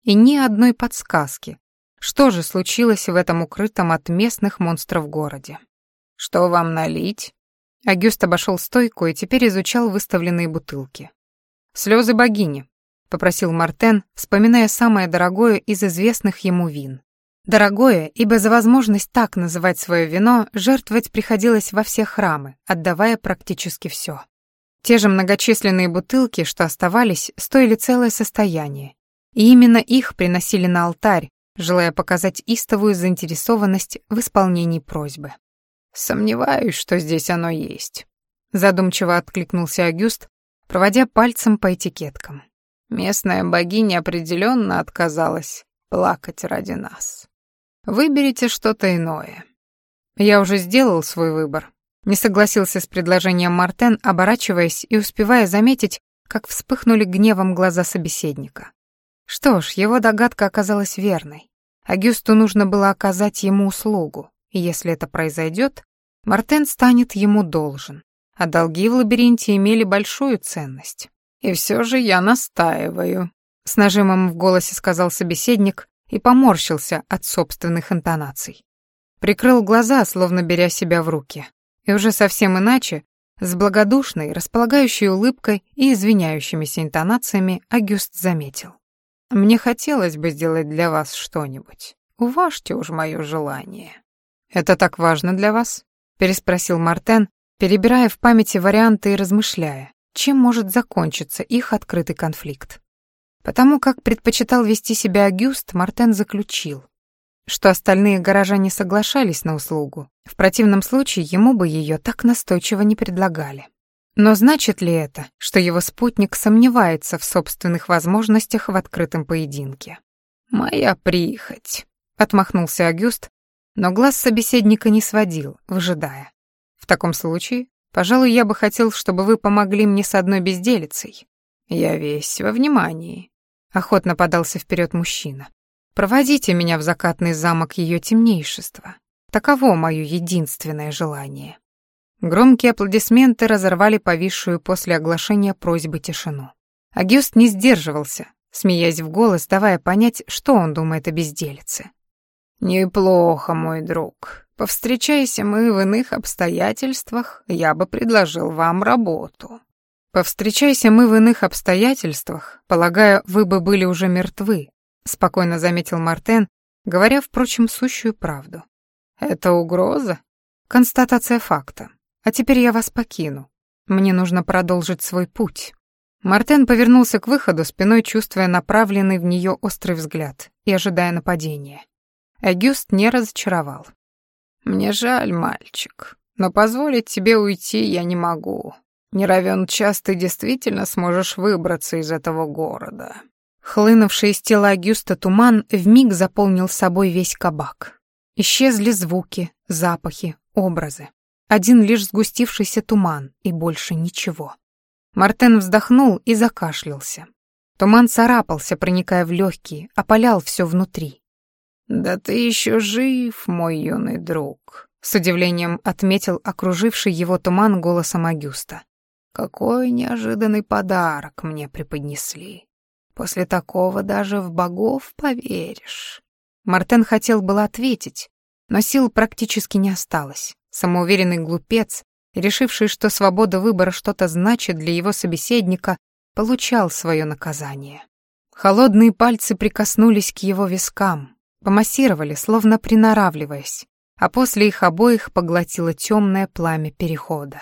И ни одной подсказки, что же случилось в этом укрытом от местных монстров городе? Что вам налить? Агюст обошел стойку и теперь изучал выставленные бутылки. «Слезы богини», — попросил Мартен, вспоминая самое дорогое из известных ему вин. Дорогое, ибо за возможность так называть свое вино жертвовать приходилось во все храмы, отдавая практически все. Те же многочисленные бутылки, что оставались, стоили целое состояние, и именно их приносили на алтарь, желая показать истовую заинтересованность в исполнении просьбы. «Сомневаюсь, что здесь оно есть», — задумчиво откликнулся Агюст, проводя пальцем по этикеткам. «Местная богиня определенно отказалась плакать ради нас. Выберите что-то иное». «Я уже сделал свой выбор», — не согласился с предложением Мартен, оборачиваясь и успевая заметить, как вспыхнули гневом глаза собеседника. Что ж, его догадка оказалась верной. Агюсту нужно было оказать ему услугу, и если это произойдет, Мартен станет ему должен, а долги в лабиринте имели большую ценность. «И все же я настаиваю», — с нажимом в голосе сказал собеседник и поморщился от собственных интонаций. Прикрыл глаза, словно беря себя в руки, и уже совсем иначе, с благодушной, располагающей улыбкой и извиняющимися интонациями Агюст заметил. «Мне хотелось бы сделать для вас что-нибудь. Уважьте уж мое желание». «Это так важно для вас?» — переспросил Мартен, перебирая в памяти варианты и размышляя, чем может закончиться их открытый конфликт. Потому как предпочитал вести себя Агюст, Мартен заключил, что остальные горожане соглашались на услугу, в противном случае ему бы ее так настойчиво не предлагали. Но значит ли это, что его спутник сомневается в собственных возможностях в открытом поединке? «Моя прихоть», — отмахнулся Агюст, но глаз собеседника не сводил, выжидая. В таком случае, пожалуй, я бы хотел, чтобы вы помогли мне с одной безделицей. Я весь во внимании. Охотно подался вперед мужчина. Проводите меня в закатный замок ее темнейшества. Таково мое единственное желание. Громкие аплодисменты разорвали повисшую после оглашения просьбы тишину. Агюст не сдерживался, смеясь в голос, давая понять, что он думает о безделице. «Неплохо, мой друг. Повстречайся мы в иных обстоятельствах, я бы предложил вам работу». «Повстречайся мы в иных обстоятельствах, полагаю, вы бы были уже мертвы», спокойно заметил Мартен, говоря, впрочем, сущую правду. «Это угроза?» «Констатация факта. А теперь я вас покину. Мне нужно продолжить свой путь». Мартен повернулся к выходу, спиной чувствуя направленный в нее острый взгляд и ожидая нападения. Агюст не разочаровал. «Мне жаль, мальчик, но позволить тебе уйти я не могу. Не равен час ты действительно сможешь выбраться из этого города». Хлынувший из тела Агюста туман вмиг заполнил собой весь кабак. Исчезли звуки, запахи, образы. Один лишь сгустившийся туман и больше ничего. Мартен вздохнул и закашлялся. Туман царапался, проникая в легкие, опалял все внутри. «Да ты еще жив, мой юный друг», — с удивлением отметил окруживший его туман голосом Агюста. «Какой неожиданный подарок мне преподнесли. После такого даже в богов поверишь». Мартен хотел было ответить, но сил практически не осталось. Самоуверенный глупец, решивший, что свобода выбора что-то значит для его собеседника, получал свое наказание. Холодные пальцы прикоснулись к его вискам, помассировали, словно приноравливаясь, а после их обоих поглотило темное пламя перехода.